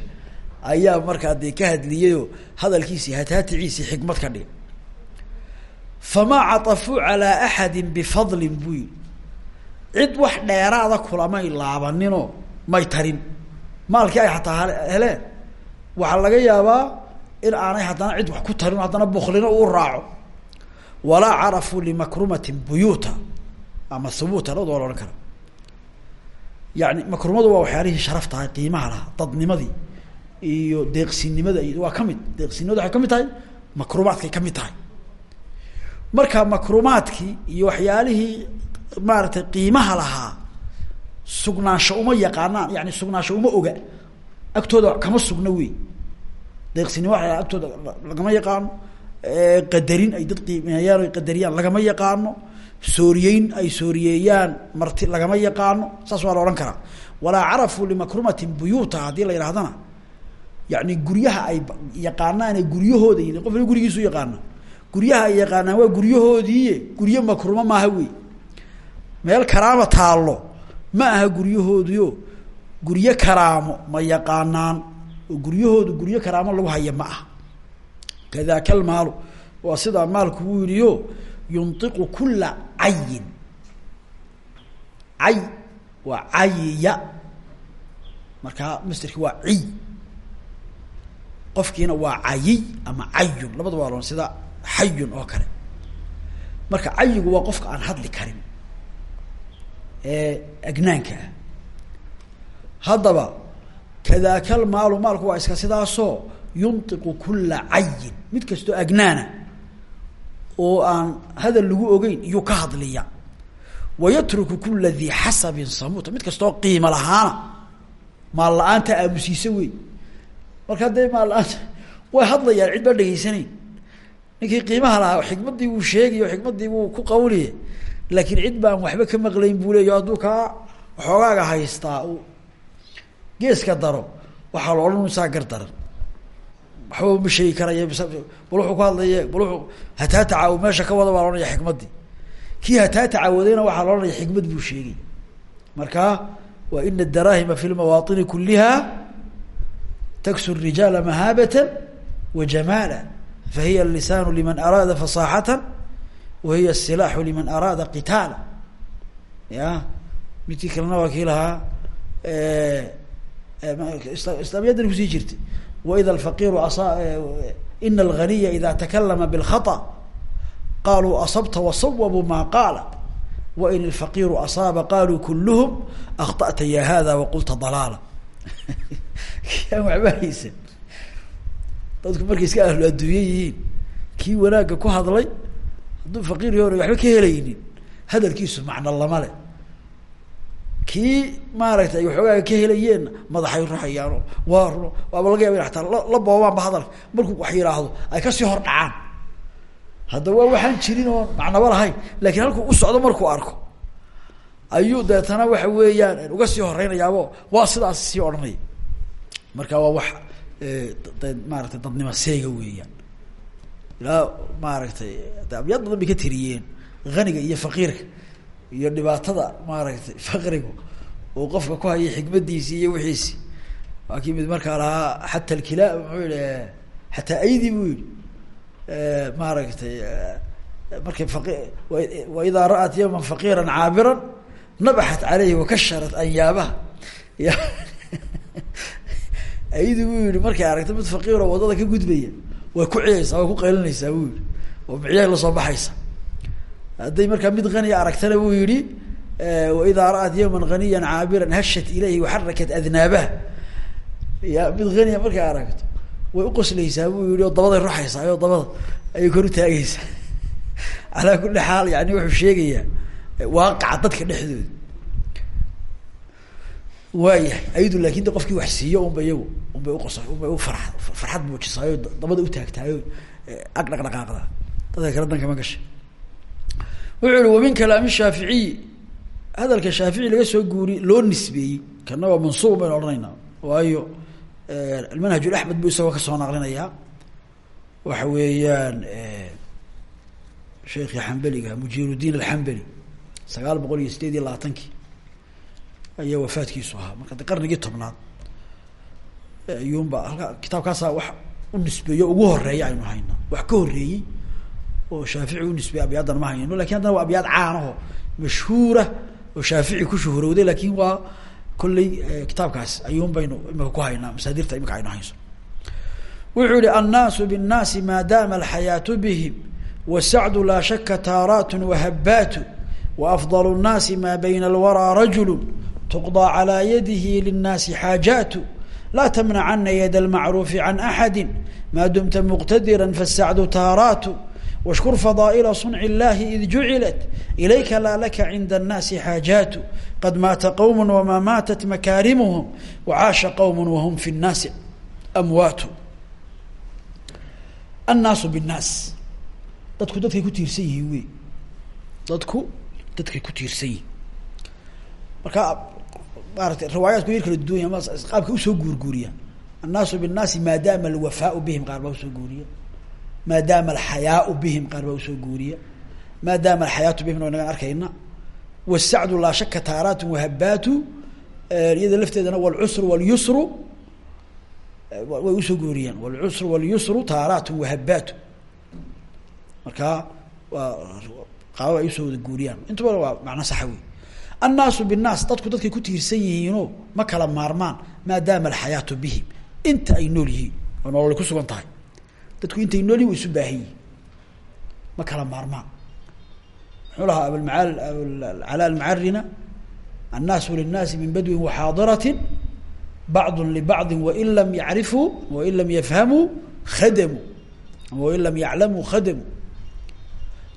Ayaa markaa dee ka hadliyayoo hadalkiisii hataaticiisii xikmad ka dhig famaa caطafuu calaa axadi bifadlin buu yihi cid wax dheeraada kulamay laabaninoo may tarin. Maalkii ay xataa heleen. Waxaa laga yaabaa in aanay haddana cid wax ku tarin haddana buklino uu raaco. Walaa carafuu limakrumatin buyuuta ama hubuuta labada waa la odhan kara yani makrumadu waa waxyaalihii sharaftahay qiimaha lahaa dadnimadii iyo deeqsinimada iyo waa ka mid deeqsinimadu waxay ka mid tahay makrumaadkay ka mid tahay. Marka makrumaadkii iyo waxyaalihii maaragtay qiimaha lahaa sugnaansho uma yaqaanaan yani sugnaansho uma oga agtooda kama sugna wey deeqsinimo waa agtooda lagama yaqaano qadarin ay dad qiimeeyaan qadariyaan lagama yaqaano sooriyeyn ay sooriyeeyaan marti lagama yaqaano saas waa la odhan karaa. Walaa carafuu limakrumatin buyuuta haddii la yidhahdana yani guryaha ay yaqaanaane guryahooda yihiin qofna gurigiisu yaqaana guryaha ay yaqaanaan waa guryahoodiiye guryo makrumo maaha wey meel karaama taallo ma aha guryahoodiio guryo karaamo ma yaqaanaan oo guryahoodu guryo karaamo lagu haya ma aha. Kadaka almaalu waa sidaa maalku uu yihiyo yuntiqu kula cayin. Cay waa cayiya markaa masterki waa ciy. Qofkiina waa cayiy ama cayun. Labada waa loon sida xayun oo kale. Marka cayigu waa qofka aan hadli karin. Ee agnaanka ah. Haddaba kadaaka almaalu maalku waa iska sidaasoo yuntiqu kula cayin. Mid kastoo agnaana oo aan hadal lagu ogeyn iyuu ka hadliya wayatruku kula dii xasabin samuuta mid kastoo qiimo lahaana maal la'aanta aamusiisa wey marka haddee maal la'aanta way hadlayaan cid baa dhegaysanayn ninkii qiimaha lahaa xikmaddii wuu sheegay xikmaddii wuu ku qawliye laakiin cid baan waxba ka maqlayn buu leeya hadduu kaa xoogaaga haystaa uu geeska daro waxaa la odhan saa gar daran waxba ma sheegi karaya bal wuxuu ku hadlaye bal wuxuu hataataca u meesha ka wada baa la ohanaya xikmaddii. Kii hataataca wadayna waxaa la ohanaya xikmad buu sheegay. Marka wa ina daraahima fi lmawaطini kuliha taksu rijaala mahaabata wa jamaala fahiya lisaan liman araada fasaaxata wa hiya silaaxu liman araada qitaala. Ya midkii kalena waa kii lahaa islaamiyadan ku sii jirtay waida alfaqiiru ina alganiya ida takalama bilkhaa qaluu asabta wasawabuu maa qaala wain alfaqiiru asaaba qaluu kuluhum akhta'ta ya hada waqulta dalaala kiaan waxba haysan dadku markay iska ahlu adduunye yihiin kii wanaagga ku hadlay hadduu faqiir yahon waxba ka helaynin hadalkiisu macno lama le kii maaragtay ay waxoogaaga ka helayeenna madaxay ruxayaano waa runo waaba ataa la la boobaanba hadalka markuu wax yidhaahdo ay ka sii hor dhacaan. Hadda waa waxaan jirin oon macnaba lahayn lakiin halkuu u socdo markuu arko. Ayuu deetana waxa weeyaan uga sii horeynayaabo waa sidaas sii odhanaya marka waa wax de maaragtay dadnimo seega weeyaan. Ilaa maaragtay de abyaad badan bay ka tiriyeen haniga iyo faqiirka iyo dhibaatada maaragtay faqrigu uu qofka ku hayay xikmadiisi iyo wixiisi. Waa mid markaa lahaa xata alkila muxuu yihi xataa aydi buu yihi maaragtay markay faqi waidaa ra'at yawman faqiira caabiran nabaxat caleyhi wakasharat anyaabaha. Ya aydi buu markay aragta mid faqiiro waddada ka gudbaya way ku ciyaysaa way ku qaylinaysaa buu yihi oo micyahay la soo baxaysa hadday markaa mid haniya aragtana buu yihi waidaa ra'at yawman haniya caabiran hashat ilayhi waxarakat adnaabaha. Ya mid haniya markay aragto way uqoslaysaa buu yihi oo dabaday ruxaysaa oo dabada ayay kor utaagaysaa calaa kuli xaal yani wuxuu sheegayaa waaqaca dadka dhexdooda. Waayahay ayadu laakin de qofkii wax siiyo unba iyagu unbay uqos unbay u fara farxad muujisaayo dabada utaagtaayo ag dhaqdhaqaaqda dadka kale dankama gasha wuxuu yihi wamin kalaami shaaficiyi hadalka shaafici laga soo guuri loo nisbeeyey kana waa mansuub baynu odhanaynaa. Waayo almanhaj axmed buu isagoo ka soo naqlinayaa waxa weeyaan sheekii xambeliga mujirudiin alxambeli sagaal boqol iyo sideed iyo labaatankii ayaa wafaadkiisu ahaa. Marka de qarnigii tobnaad ayuunba halka kitaabkaasaa wax u nisbeeyo ugu horreeya aynu hayno wax ka horeeyey oo shaafici u nisbey abyaaddan ma hayno laakiin haddana waa abyaad caanaho mashhuura oo shaafici ku shuhurowday laakiin waa kolley eh, kitaabkaas ayuun baynu imika ku haynaa masaadirta imika aynu hayso. Wuxuu yihi annaasu binnaasi maadaama alxayaatu bihim wasacdu laa shaka taaraatu wahabaatu waafdal nnaasi maa bayna alwaraa rajulu tuqdaa calaa yadihi linnaasi xaajaatu laa tamnacana yada almacruufi can axadi maa dumta muqtadiran faasacdu taaraatu washkur fadaaila sunci illaahi id jucilat ilayka laa laka cinda annaasi xaajaatu qad maata qowmun wamaa maatat makaarimuhum wacaasha qowmun wahum fi nnaasi amwaatu. Annaasu binnaas. Dadku dadkay ku tiirsan yihiin wey. Dadku dadkay ku tiirsan yihiin marka maarata riwaayaadku yar kala duwanya qaabka u soo guurguuriya annaasu binnaasi maadaama alwafaau bihim qaar baa u soo guuriya maadaama alxayaau bihim qaar baa u soo guuriya. Maadaama alxayaatu bihim inagan arkayna wasacdu laa shaka taaraatu wahabaatu iyada lafteedana walcusru walyusru way u soo guuriyaan. Walcusru walyusru taaraatu wahabaatu markaa waa qaababa ay u soo wada guuriyaan. Intubana waa macno saxa wey annaasu binnaas dadku dadkay ku tiirsan yihiino ma kala maarmaan maadaama alxayaatu bihim. Inta ay nool yihiin oo nolol ku sugan tahay dadku intay nool yihiin way isu baahan yihiin ma kala maarmaan muxuu lahaa abulmaal abulcalaa almacarina annaasu linnaasi min badwin waxaadirati bacdu libacdi wain lam yacrifuu wain lam yafhamuu khadamuu wain lam yaclamuu khadamuu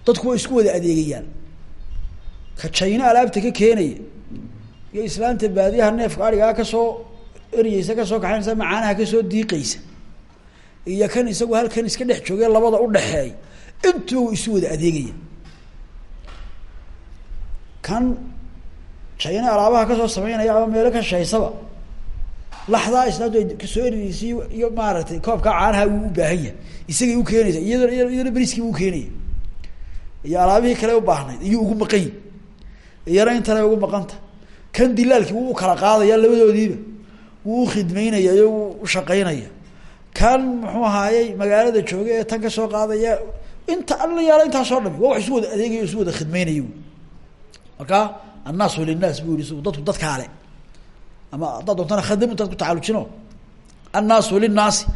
dadku way isku wada adeegayaan. Ka jayno alaabta ka keenaya iyo islaamta baadiyaha neefka arigaa ka soo eryeysa ka soo kaxaynaysa macaanaha ka soo diiqaysa iyo kan isagu halkan iska dhex joogay labada udhaxeey intuu isu wada adeegaya. Kan jayna alaabaha ka soo sameynaya ama meelo ka shaysaba laxdaa islaamtu ay ka soo eriyeysa iyo maaragtay koobkaa caanaha wuu u baahan yahay. Isagay u keenaysa iyadoo iyadona beriskii u keenaya. Iyo alaabihii kale ubaahnayd iyuu ugu maqanyi iyana intana ugu maqanta. Kan dilaalkii wuu u kala qaadaya labadoodiiba wuu ukhidmeynaya iyo wuu ushaqeynaya kan muxuu ahaayey magaalada jooga ee tan ka soo qaadaya inta alla yaalla intaasoo dhami waa wax isu wada adeegaya isu wada khidmeynaya marka annaasu linaas bu yihi dadku dadkaale ama haddaad doontana khadam intaad ku annaasu linaasi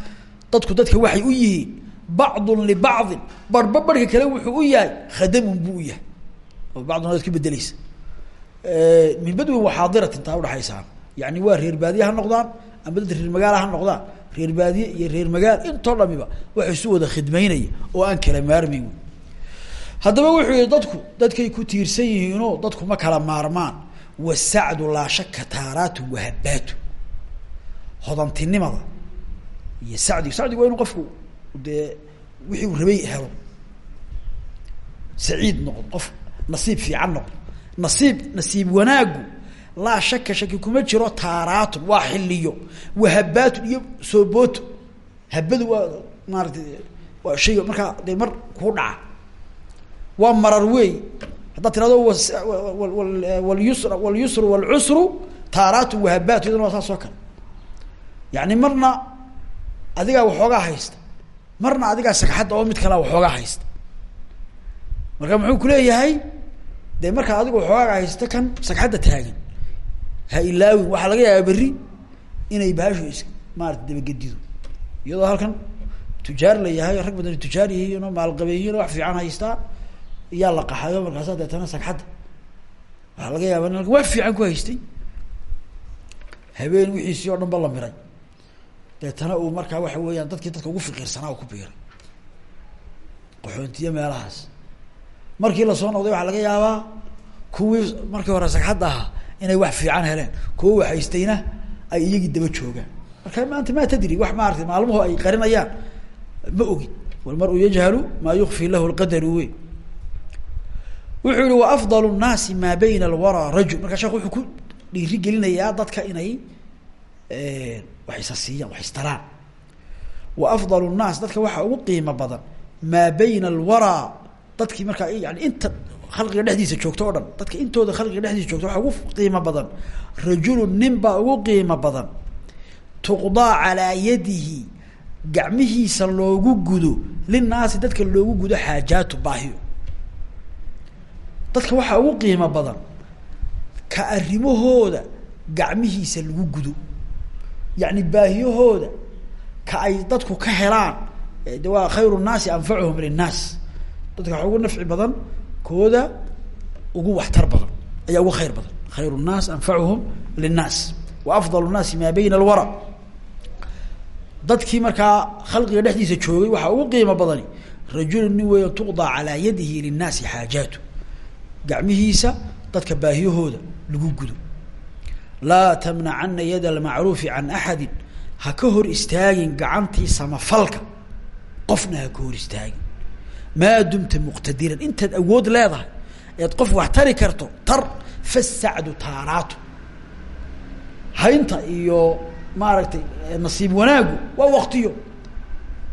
dadku dadka waxay u yihiin bacdun libacdin barba barhka kale wuxuu u yahay khadamun buu u yahay. Oo bacduna ad ka bedeleysa min badwin waxaadiratin taa udhaxaysaa yani waa reer baadiye noqdaan ama dad reer magaala ha noqdaan reer baadiye iyo reer magaal intoo dhamiba waxa isu wada khidmeynaya oo aan kala maarmayn wy haddaba wuxuu yihi dadku dadkay ku tiirsan yihiinoo dadku ma kala maarmaan. Wasacdu laa shaka taaraatu wahabaatu hodantinimada iyo sacdigu sacdigu waa inu qofku dee wixii rabay helo. Saciid noqdo qof nasiib fiican noqdo nasiib nasiib wanaagu laa shaka shaki kuma jiro taaraatun waa xiliyo wahabaatun iyo soobooto habadu waa maaratay waa shayga markaa dee mar kuu dhaca. Waa marar weey haddaad tirahdo walyusra walyusru walcusru taaraatun wahabaatu iyadana waa saas oo kale. Yani marna adigaa waxoogaa haysta. Marna adigaa sagxadda oo mid kalea waxoogaa haysta. Marka muxuu kuleeyahay dee markaa adigu waxoogaa haysta kan sagxadda taagan ha waxaa laga yaabaa berri inay baashu is maarata dabagedido iyadoo halkan tujaar la yahay rag badan tujaar yihiin oo maalqabeeyiin oo wax fiican haystaa iyaa la qaxayo markaasa deetana sagxadda waxaa laga yaaba in halkan wax fiican ku haystay. Habeen wixiisii oo dhan la miray. Deetana uu markaa waxa weeyaan dadkii dadka ugu fiqiirsanaa ku biiray. Qaxoontiyo meelahaas. Markii la soo noqday waxaa laga yaabaa kuwii markii hore sagxadda ahaa inay wax fiican heleen. Kuwa wax ay iyagii daba joogaan. Marka maanta ma tadri wax maarata maalmuhu ay qarinayaan. Ma ogin walmar-u yajhalu maa yukfi lahu lqadaru wey. Wuxuu yihi wa afdal nnaasi maa bayna alwaraa rajul. Markaa sheekh wuxuu ku dhiiri gelinayaa dadka inay wax isa wax istaraan wa afdal nnaas dadka waxaa ugu qiimo badan maa bayna alwaraa dadkii markaa yani inta khalqiga dhexdiisa joogto o dhan. Dadka intooda khalqiga dhexdiisa joogto waxaa ugu qiimo badan. Rajulun nin baa ugu qiimo badan. Tuqdaa calaa yadihi gacmihiisa loogu gudo. Linaasi dadka loogu gudo xaajaatu baahiyo. Dadka waxaa ugu qiimo badan ka arrimahooda gacmihiisa lagu gudo. Yacni baahiyahooda ka ay dadku ka helaan. De waa khayru nnaasi anfacuhum linnaas. Dadka waxa ugu nafci badan kooda ugu waxtar badan ayaa ugu khayr badan. Khayru nnaas anfacuhum linnaas. Wa afdal nnaasi maa bayna alwara. Dadkii markaa khalqiga dhexdiisa joogay waxaa ugu qiimo badani rajulu nin weeya tuqdaa calaa yadihi linnaasi xaajaatu. Gacmihiisa dadka baahiyahooda lagu gudo. Laa tamnacana yada almacruufi can axadin ha ka istaagin gacantii samafalka qofna ha istaagin maa dumta muqtadiran intaad awood leedahay eed qof wax tari karto tar fasacdu taaraatu haynta iyo maaragtay nasiib wanaagu waa waktiyo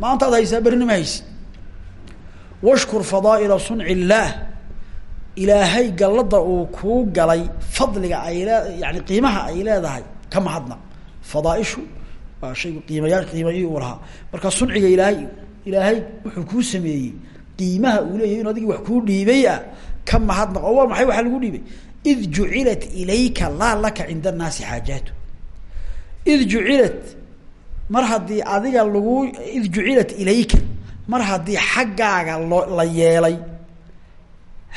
maantaad haysaa berinima haysi washkur fadaa'ila sunci illaah ilaahay gallada uu kuu galay fadliga ay lee yani qiimaha ay leedahay ka mahadnaq fadaaishu waa shaygu qiimayaa qiimayi uu lahaa marka sunciga ilaahay ilaahay wuxuu kuu sameeyey qiimaha uu leeyahy inu adigi wax kuu dhiibay ah ka mahadnaq oo maxay waxaa lagu dhiibay? Id jucilat ilayka laa laka cinda annaasi xaajaatu id jucilat mar haddii adiga lagu id jucilat ilayka mar haddii xaggaaga loo la yeelay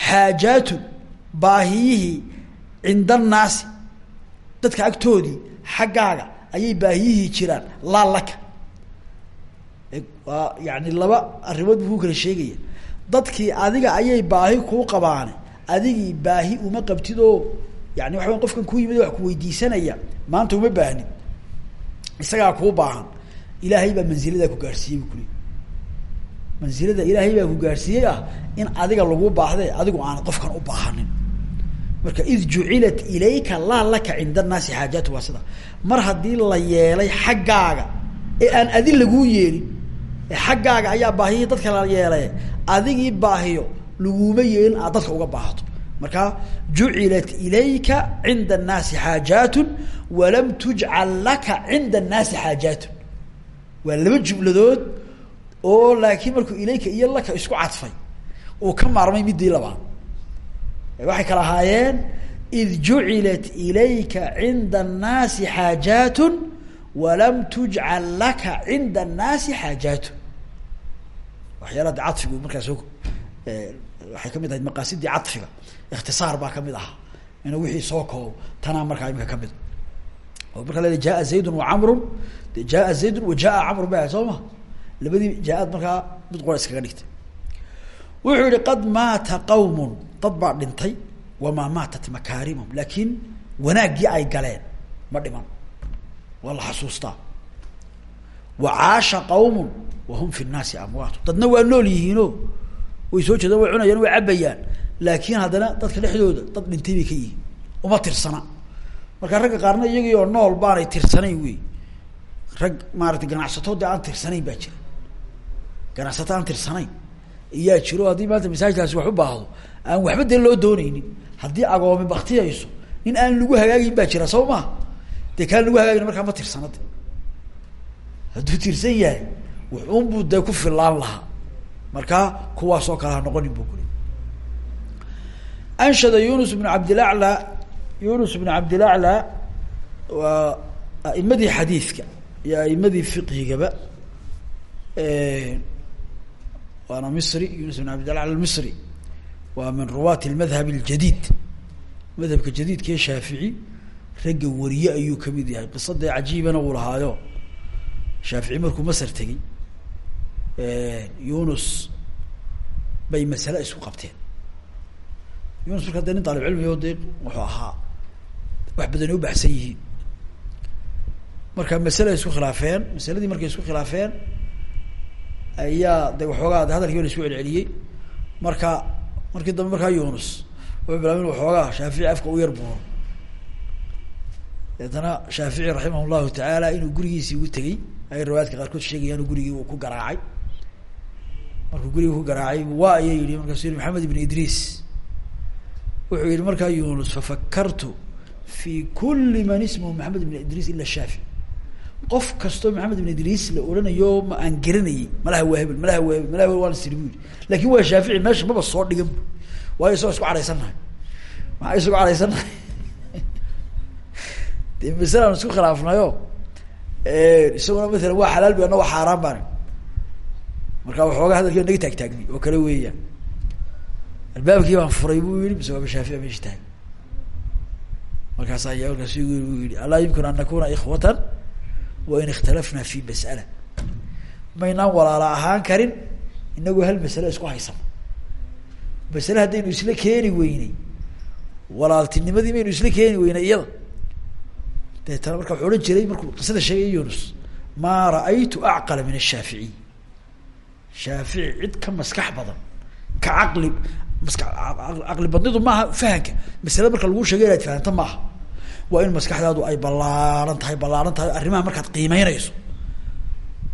xaajaatun baahiyihii cinda annaasi dadka agtoodii xaggaaga ayay baahiyihii jiraan laa laka. Waa yani laba arrimood buu ku kala sheegaya dadkii adiga ayay baahi kuu qabaane adigii baahi uma qabtid oo yani waxa weya qofkan ku yimid wax ku weydiisanaya maanta uma baahnin. Isagaa kuu baahan. Ilaahay baa manziladaa ku gaadhsiiyey bu kuli mansilada ilaahay baa ku gaadhsiiyey ah in adiga lagu baahde adigu aanad qofkan u baahanin. Marka id jucilat ilayka laa laka cinda annaasi xaajaatu waa sida. Mar haddii la yeelay xaggaaga ee aan adi laguu yeelin ee xaggaaga ayaa baahiyii dadka la yeelay adigii baahiyo laguma yeelin aad dadka uga baahato. Marka jucilat ilayka cinda annaasi xaajaatun walam tujcal laka cinda annaasi xaajaatun waa laba jumladood oo laakiin markuu ilayka iyo laka isku cadfay uu ka maarmay midii labaad. Waxay kala ahaayeen id jucilat ilayka cinda annaasi xaajaatun walam tujcal laka cinda annaasi xaajaatun waxyaala de cadfigu markaas waxay ka mid ahayd maqaasidii cadfiga ikhtisaar baa ka mid ahaa. Inuu wixii soo koobo tanaa markaa imika ka mid oo markaa la jaa zaydun wa camrun. De jaa zaydun wa jaa camrun ba soo ma? Jaa-ad markaa mid qora iskaga dhigtay. Wuxuu yihi qad maata qawmun. Dad baa dhintay wamaa maatat makaarimum laakiin wanaaggii ay galeen ma dhiman. Waa la wa caasha qawmun wahum fi nnaasi amwaatu dadna waa nool yihiino way soo jeedaan way cunayaan way cabayaan laakiin haddana dadka dhexdooda dad dhintay bay ka yihiin uma tirsana marka ragga qaarna iyagii oo nool baanay tirsanayn wey rag maarata ganacsato de aan tirsanayn baa jira ganacsato aan tirsanayn iyaa jiro haddii maanta masaajidkaasi wax u baahdo aan waxba dee loo dooneynin haddii agoomi baktiyayso nin aan lagu hagaagin baa jira soo maa dee kaan lagu hagaagin markaa ma tirsana de hadduu tirsan yahay wuxuunbuu dee ku filaan lahaa. Markaa kuwaasoo kale ha noqonin bu kuli anshada yunus bnu cabdilacla yunus bnu cabdilacla waa aimadii xadiidka iyo aimadii fiqhigaba waana misri yunus bn cabdilacla misri waa min ruwaati lmadhab اljadid madhabka jadiidka shaafici ragga wariye ayuu ka mid yahay. Qisada cajiibana uu lahaayo. Shaafici markuu masr tegey yunus bay masale isku qabteen. Yunus marka de nin daalib cilmigo de wuxuu ahaa wax badan u baxsan yihiin. Marka masale ay isku khilaafeen masaladii markay isku khilaafeen ayaa de waxoogaa de hadalkii la isku celceliyey. Marka markii dambe markaa yunus wuxuu bilaabay inu waxoogaa shaafici afka u yar buuro. Deetana shaafici raximah llahu tacaala inuu gurigiisii ugu tegey ay riwaayadka qaarkood sheegayaan gurigii uu ku garaacay markuu gurigii ku garaacay waa aya yihi markaasu maxamed ibn idriis wuxuu yihi markaa yunus fafakartu fi kuli man ismuhu maxamed ibn idriis ila shaafici qof kastoo maxamed ibn idriis la odhanayo ma aan garanayey malaha waa hebel malaha waa hebel malaha waan siri bu laakiin waa shaafici meesha maba soo dhigan bu waayo isagoo isku cadhaysannahay maxaa isku cadhaysannahay de masale aan isku khilaafnayo isaguna matala waa xalaal bi ana waa xaaraan baan marka waxoogaa hadalkii naga taagtaagni oo kale weeyaan albaabkii baan furay bu yihi mise waaba shaafici meesha tahay. Markaas aya markaas yihi alaa yumkin an nakuna ikhwatan wain ikhtalafna fi mas'ala. Maynaan walaala ahaan karin inagoo hal masale isku haysano masale haddaynu isla keeni weyney walaaltinimadii maynu isla keeni weynay iyada. Deetana marka wuxuu odhan jiray markuu qisada sheegay yunus maa ra'aytu acqala min ashaaficiy shaafici cid ka maskax badan ka caqli maska caqli badnidu maaha fahanka. Masale marka lagu sheegay inaad fahamta maaha waa in maskaxdaadu ay ballaaran tahay ballaaran tahay arrimaha markaad qiimeynayso.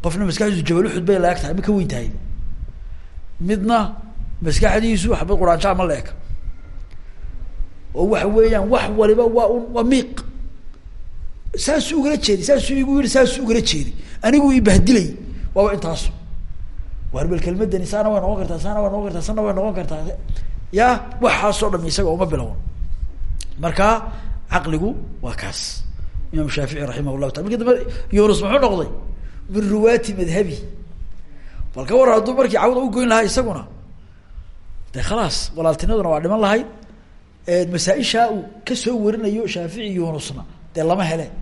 Qofna maskaxdiisu jabaluxud bay laeg tahay ma ka weyn tahay. Midna maskaxdiisu xabad quraanjaa ma leeka. Oo waxa weeyaan wax waliba waa un waa miiq. Saasuu ugala jeedi saasuu igu yihi saasuu ugala jeedi. Anigu ibahdilay waaba intaasu warbel kelmadani saana way noqon kartaa saana way noqon kartaa sana way noqon kartaa. Ya waxaasoo dham isaga uma bilown. Marka caqligu waa kaas. Imaam shaafici raximah llahu yunus muxuu noqday? Min ruwaati madhabi. Bal ka waran hadduu markii cawda lahaa isaguna de khalaas walaaltinaduna waa dhiman lahayd. Masaaishaa uu ka soo warinayo shaafici yunusna dee lama heleen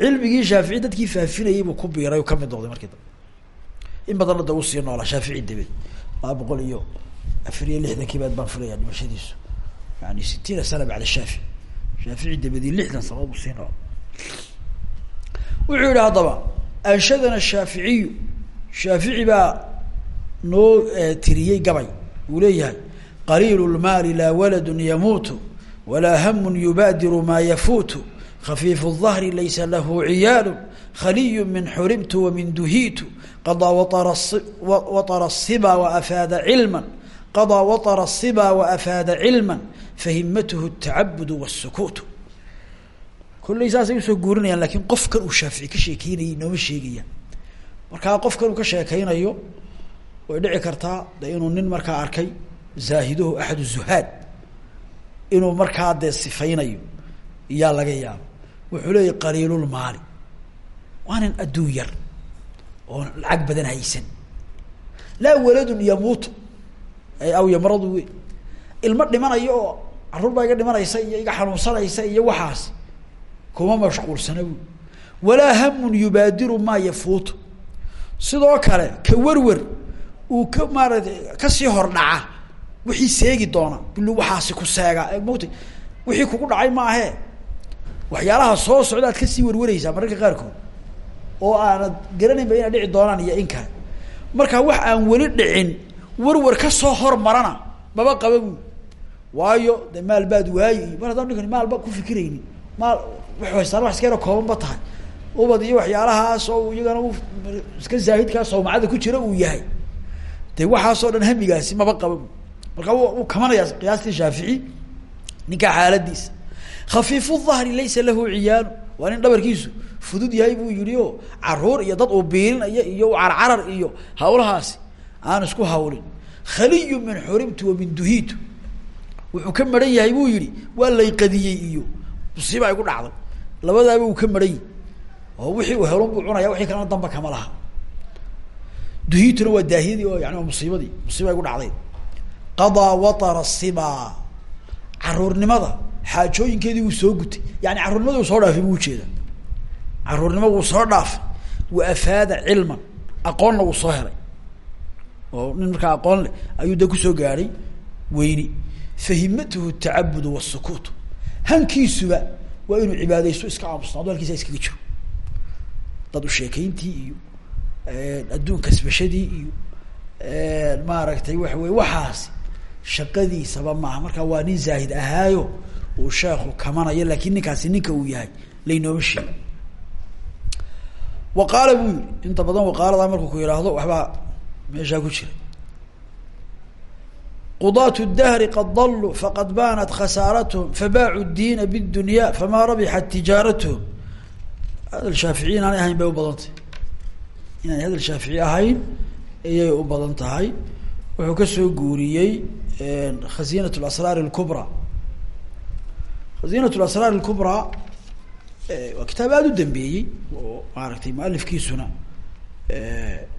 cilmigii shaafici dadkii faafinayay buu ku biiray ka mid noqday markii dambe in badanna da usii noolaa shaafici dabeed laba boqol iyo afar iyo lixdankii baad baan filayaa dhimashadiisu yani sitiina sana bacda shaafici shaafici dabadii lixdan sanadood buu sii noolaa wuxuu yihi haddaba anshadana shaaficiyu shaafici baa noo tiriyey gabay uu leeyahay qaliil lmaali laa waladu yamuutu walaa hamun yubaadiru maa yafuutu khafiifu الظahri laysa lahu ciyaalu khaliyu min xuribtu wamin duhiitu qadaa waطara الصibا وafaada cilma qadaa waطara الصibا وafaada cilma fahimathu التacabud والsukuut kolley saasay usoo guurinayaan lakin qofkan uu shaafici ka sheekeynayay nooma sheegayaan markaa qofkan uu ka sheekeynayo way dhici kartaa de inuu nin markaa arkay zaahiduhu axad الzuhaad inuu markaa dee sifaynayo iyaa laga yaaba wuxuu leeyahy qaliilulmaali waa nin adduun yar oo lacag badan haysan. Laa waladun yamuutu aw yamradu wey. Ilmo dhimanayo oo carruur baa iga dhimanaysa iyo iga xanuunsanaysa iyo waxaas. Kuma mashquulsana wy walaa hamun yubaadiru maa yafuutu sidoo kale ka werwer uu ka maarata ka sii hordhaca wixii seegi doona bulu waxaasi ku seegaa mota wixii kugu dhacay maahee waxyaalaha soo socda ad ka sii warwareysaa mararka qaarkood oo aanad garanaynba inay dhici doonaan iyo in kale markaa wax aan weli dhicin warwar ka soo hormarana maba qaba bu waayo de maal baad waayi. Iyo mar haddaan ninkani maalba ku fikiraynin maal wuxuu haystaan wax iska yaro koobanba tahay. Ubad iyo waxyaalahaas oo iyagana iska zaahidkaa sawmacada ku jira uu yahay. De waxaasoo dhan hamigaasi maba qaba bu markaa wuu kamanayaa shaafici ninkaa xaaladiisa khafiifu dhahri laysa lahu ciyaalu waa nin dhabarkiisu fudud yahay buu yihi o carruur iyo dad uu biilinaya iyo carcarar iyo hawlahaasi aan isku hawlin. Khaliyu min xuribtu wa min duhiitu. Wuxuu ka maran yahay buu yihi waa layqadiyey iyo musiiba ay ku dhacday. Labadaaba uu ka maran yahi oo wixii uu helon buu cunaya wixii kalena damba kama laha. Duhiituna waa daahiyadii oo yani musiibadii musiiba ay ku dhacday. Qadaa waطara siba caruurnimada xaajooyinkeedii wuu soo gutay. Yani carruurnimadi uu soo dhaafay buu ujeeda carruurnimo wuu soo dhaafay wa afaada cilman aqoonna wuu soo helay. Oo nin markaa aqoon leh ayuu de ku soo gaadhay weyni. Fahimathu tacabud wasukuut hankiisuba waa inuu cibaadaysto iska aamusnaado halkiisa iskaga jiro. Dad usheekeyntii iyo adduun kasbashadii iyo maaragtay waxa wey waxaasi shaqadiisaba maaha. Marka waa nin zaahid ahaayo uu sheekhu kamanayo laakin ninkaasi ninka uu yahay laynooma sheegi wa qaala buu yihi inta badan waqaaladaa markuu ku yihaahdo waxbaa meeshaa ku jira. Qudaat dahri qad daluu faqad baanat khasaaratuhum fabaacu diina bdunya famaa rabixat tijaaratuhum. Hadal shaaficiyi inaanay ahayn bay u badan tahay inaanay hadal shaafici ahayn ayay u badan tahay. Wuxuu ka soo guuriyey khazinat lasraar اlkubra khazinat lasraar اlkubraa waa kitaab aada u dambeeyey oo maaragtay mualifkiisuna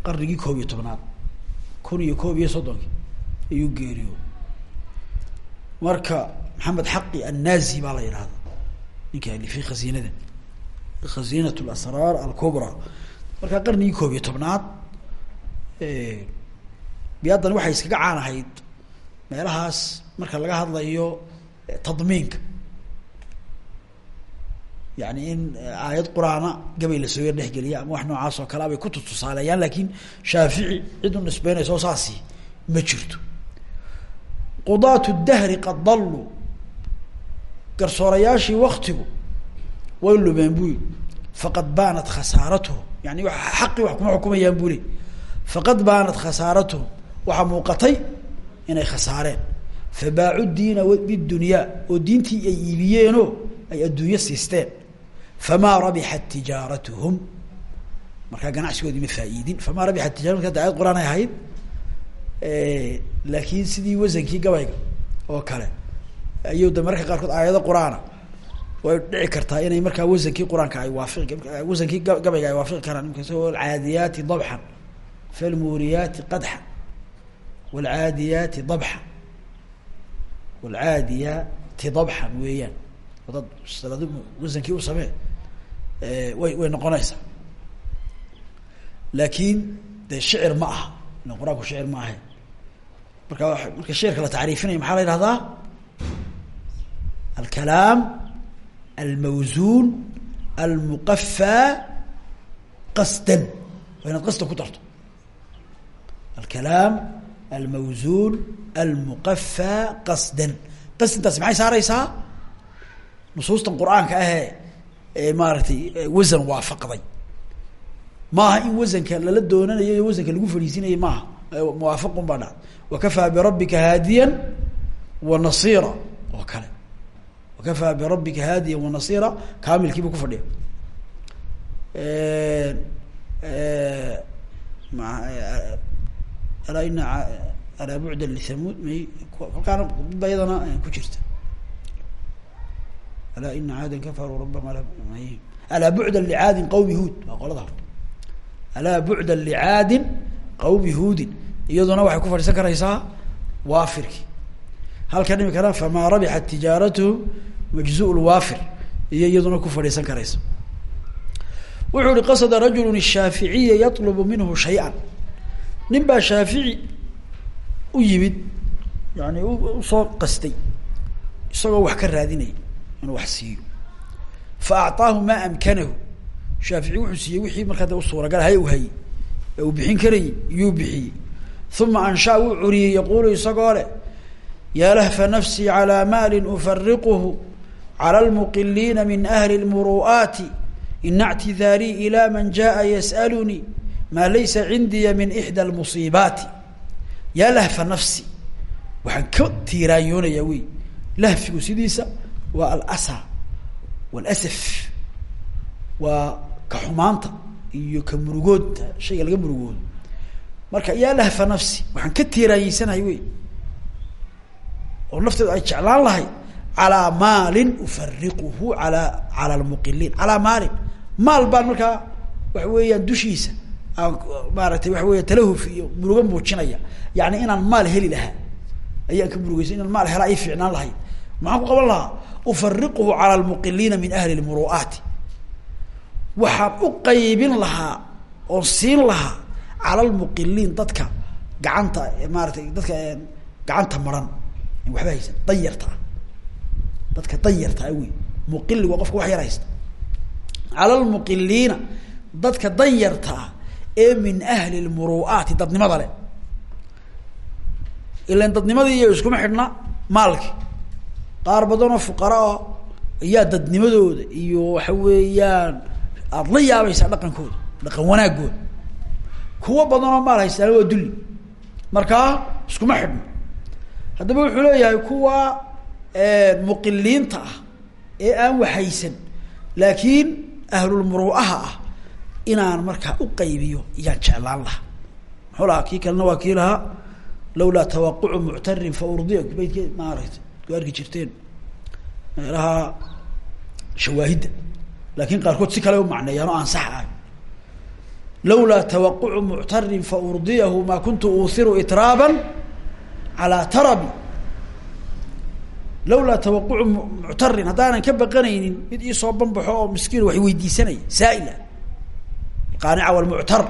qarnigii koob iyo tobnaad kun iyo koob iyo soddonki ayuu geeriyo marka maxamed xaqi annazi baa la yidhahda ninka alifay khazinada khazinat lasraar alkubra. Marka qarnigii koob iyo tobnaad biaddan waxay iskaga caan ahayd meelahaas marka laga hadlayo tadmiinka yani in aayad qur'aana gabay la soo yar dhexgeliya ama wax noocaas oo kalea bay ku tutusaaleeyaan laakin shaafici cid u nisbeynayso saasi ma jirto. Qudaat dahri qad dalluu garsoorayaashii waktigu way lumeen yihi faqad baanat khasaaratuhum. Yani xaqii wax kuma xukumayaan buu le faqad baanat khasaaratuhum. Waxaa muuqatay inay khasaareen. Fabaacu diina bidunyaa oo diintii ay iibiyeenoo ay adduunyo siisteen famaa rabixat tijaaratuhum markaa ganacsigoodii ma faa-iidin famaa rabixat tijara marka da qur'aan ay ahayd laakiin sidii wasankii gabayga oo kale ayuu de mararka qaarkood aayado qur'aana way dhici kartaa inay markaa wasankii qur'aanka ay waafiqi wasankii gabayga ay waafiqi karaan imkasoo alcaadiyaati dabxan falmuuriyaati qadxan waalcaadiyaati dabxan waalcaadiyaati dabxan weeyaan dad sanadi wasankii u samee way way noqonaysaa laakiin de shicir ma aha. Ila qur'aanku shicir ma ahayn marka marka shicirka la tacriifinaya maxaa la yihahdaa alkalaam almawzuun almuqafaa qasdan. Waa inaad qasdan ku darto. Alkalaam almawzuun almuqafaa qasdan. Qasdintaasi maxay saareysaa nusuustan qur'aanka maaratay wasan waafaqday. Maaha in wasanka lala doonanayo iyo wasanka lagu fadhiisinayay maaha. Muwaafaqun baa dhac wakafaa birabbika haadiyan wa nasiira. Oo kale. Wakafaa birabbika haadiyan wa nasiira. Kaamilkiiba ku fadhiya alaa ina alaa bucda lithamuud may halkaana ba iyadana ku jirta alaa ina caadan kafaruu rabahum alaa bucdan licaadin qawmi huud waa qolada hore alaa bucdan licaadin qawmi huudin iyaduna waxay ku fadhiisan karaysaa waafirki halkan imikana famaa rabixat tijaaratuhum majzu lwaafir iyo iyaduna ku fadhiisan karaysa wuxuu hi qasada rajulu shaaficiya yatlubu minhu shay-an nin baa shaafici u yimid yani u soo qastay isagoo wax ka raadinaya inuu wax siiyo fa acطaahu maa amkanahu shaafici wuxuu siiyey wixii markaa de u suuragal hay u hayey ee uu bixin karayey iyuu bixiyey uma anshaa wuu curiyey yaquulu isagoo leh yaa lahfa nafsii calى maali ufariquhu calى lmuqiliina min ahli اlmuru'aati ina اctidaarii ilى man jaءa yasأlunii maa laysa cindiya min ixdى اlmusiibaati yaa lahfa nafsi waxaan ka tiiraanyoonayaa wey lahfigu sidiisa waa alasa wاlasaf waa ka xumaanta iyo ka murugoodta shayga laga murugoodo marka yaa lahfa nafsi waxaan ka tiiraanyeysanahay wey oo nafteedu ay jeclaan lahay calaa maalin ufariquhu alaa cala lmuqiliin calaa maalin. Maal baan markaa waxa weeyaan dushiisa aan maaratay waxa weya talahuf iyo murugo muujinaya. Yani inaan maal heli lahaa ayaan ka murugeysa inaan maal helaa ay fiicnaan lahayd maxaan ku qaban lahaa ufariquhu cala lmuqiliina min ahli lmuru'aati waxaan u qaybin lahaa oon siin lahaa cala lmuqiliin dadka gacanta maaratay dadka gacanta maran. Waxba haysan danyarta ah dadka danyarta ah wey muqili waa qofka wax yar haysta. Cala lmuqiliina dadka danyarta ah ee min ahli lmuru'aati dadnimada leh. Ilan dadnimadii iskuma xidhna maalki qaar badanoo fuqaraa ayaa dadnimadooda iyo waxa weeyaan aada la yaabaysaa dhaqankooda dhaqan wanaagooda kuwo badanoo maal haystaana waa dulli. Markaa iskuma xidhno. Haddaba wuxuu leeyahay kuwa muqiliinta ah ee aan waxaysan laakiin ahlulmuru'aha ah inaan markaa u qaybiyo iyaan jeclaan lahaa. Muxuu lahaa kii kalena waa kii lahaa? Lawlaa tawaqucu muctarin fa urdiya. Baydke maaragta ku arki jirteen meelaha shawaahidda. Laakin qaarkood si kale u oo aan sax ahay. Lawlaa tawaqucu muctarin fa urdiyahu maa kuntu uuhiru itraaban calaa tarabi. Lawlaa tawaqucu muctarin haddaanan ka baqanaynin mid iisoo banbaxo oo miskiin wax weydiisanaya saaila. Alqaanica walmuctar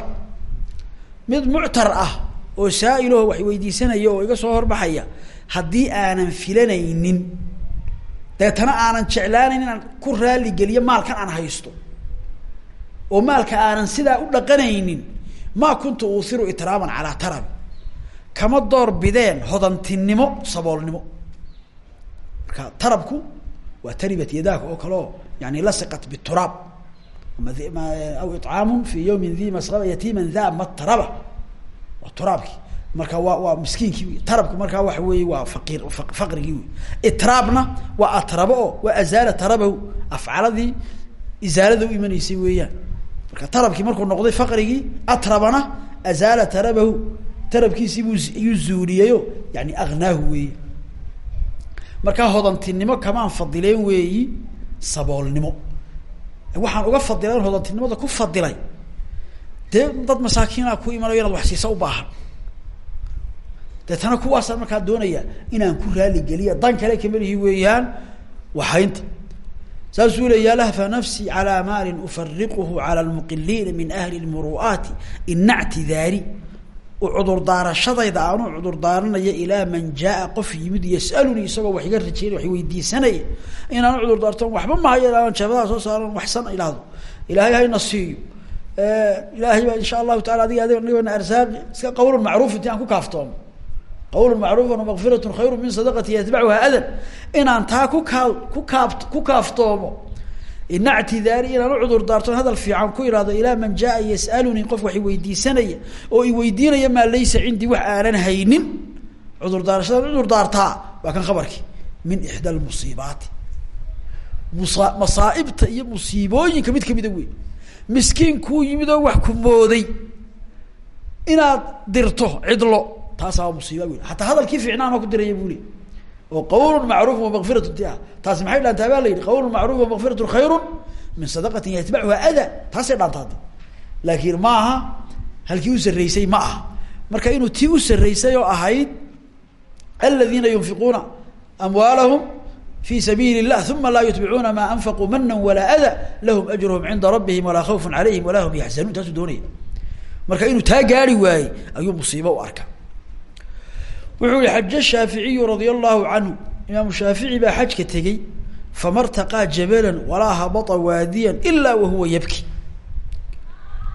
mid muctar ah oo saa-ilaho wax weydiisanaya oo iga soo horbaxaya haddii aanan filanaynin deetana aanan jeclaanayn inaan ku raali geliyo maalkan aan haysto oo maalka aanan sidaa u dhaqanaynin maa kuntu uuhiru itraaban calaa tarabi kama door bideen hodantinimo saboolnimo. Marka tarabku waa taribat yadaaka oo kaleo yani lasiqat bituraab aw icaamu fi yawmin di masaba yatiiman da matraba waa turaabki. Marka waa waa miskiinkii tarabku markaa waxa weeye waa faqiir faqrigii wey itraabna atrabo oo waa azaala tarabahu afcaladii izaalada weeyaan. Marka tarabkii markuu noqday faqrigii atrabana azaala tarabahu tarabkiisii buu iyuu zuuliyeyo yani agnaahu weeye. Markaa hodantinimo kamaan fadileen weeyi saboolnimo. Waxaan uga fadilan hodantinimada ku fadilay dee dad masaakiina ku imanayo inaad wax siisa u baahan. Deetana kuwaasaan markaa doonaya inaan ku raali geliya. Dan kale kamalihi weeyaan waxaynta. Saasuu le ya lahfa nafsi calى maalin ufariquhu calى lmuqiliina min ahli lmuru'aati ina ctidaari cudurdaarashadayda aanu cudurdaaranaya ilaa man jaaa qof yimid yasalunii isagoo wax iga rajeyn wax weydiisanaya. Inaan cudurdaarto waxba mahayo aan jeebadaha soo saaran waxsan idhaahdo ilaahay hayna ilaahay baa insha allahu taala adiga adigana arsaaqi iska qawlun macruuf inti aan ku kaaftoomo qawl macruufan makfirat khayru min sadaqati yatbacuha adan inaan taa ku kaa ku kaaf ku kaaftoomo ina ctidaari inaan ucudur daarton hadal fiican ku ihahdo ilaa man jaaa yasalunii qof wax iweydiisanaya oo iweydiinaya maa laysa cindii wax aanan haynin cudur daarashadaan cudur daartaa waa kan khabarkii min ixda lmusiibaati musa masaaibta iyo musiibooyinka mid kamida wey miskiin kuu yimid oo wax ku mooday inaad dirto cidlo. Taasaa musiiba bu hataa hadalkii fiicnaama ku diraya bu le oo qawl macruuf wamakfiratu ti ah. Taasi maxay dhaantaa baa la yihi qawl macruuf wamakfiratu khayru min sadaqatin yatbacuha ada taasay dhaantaada laakiin ma halkii u sareysay ma aha. Marka inuu tii u sareysay oo ahayd aladiina yunfiquuna amwaalahum fi sabiili الlah uma laa yutbicuuna ma anfaquu mana walaa ada lahum ajruhum cinda rabihim walaa khawfu calayhim walaa hum yaxzanuun taasuu doonaya marka inuu taa gaari waayey ayuu musiibo u arka wuxuu yihi xaja shaaficiyu radia allahu canhu imaamu shaafici baa xajka tegey famartaqaa jabalan walaa habata waadiyan ilaa wahuwa yabki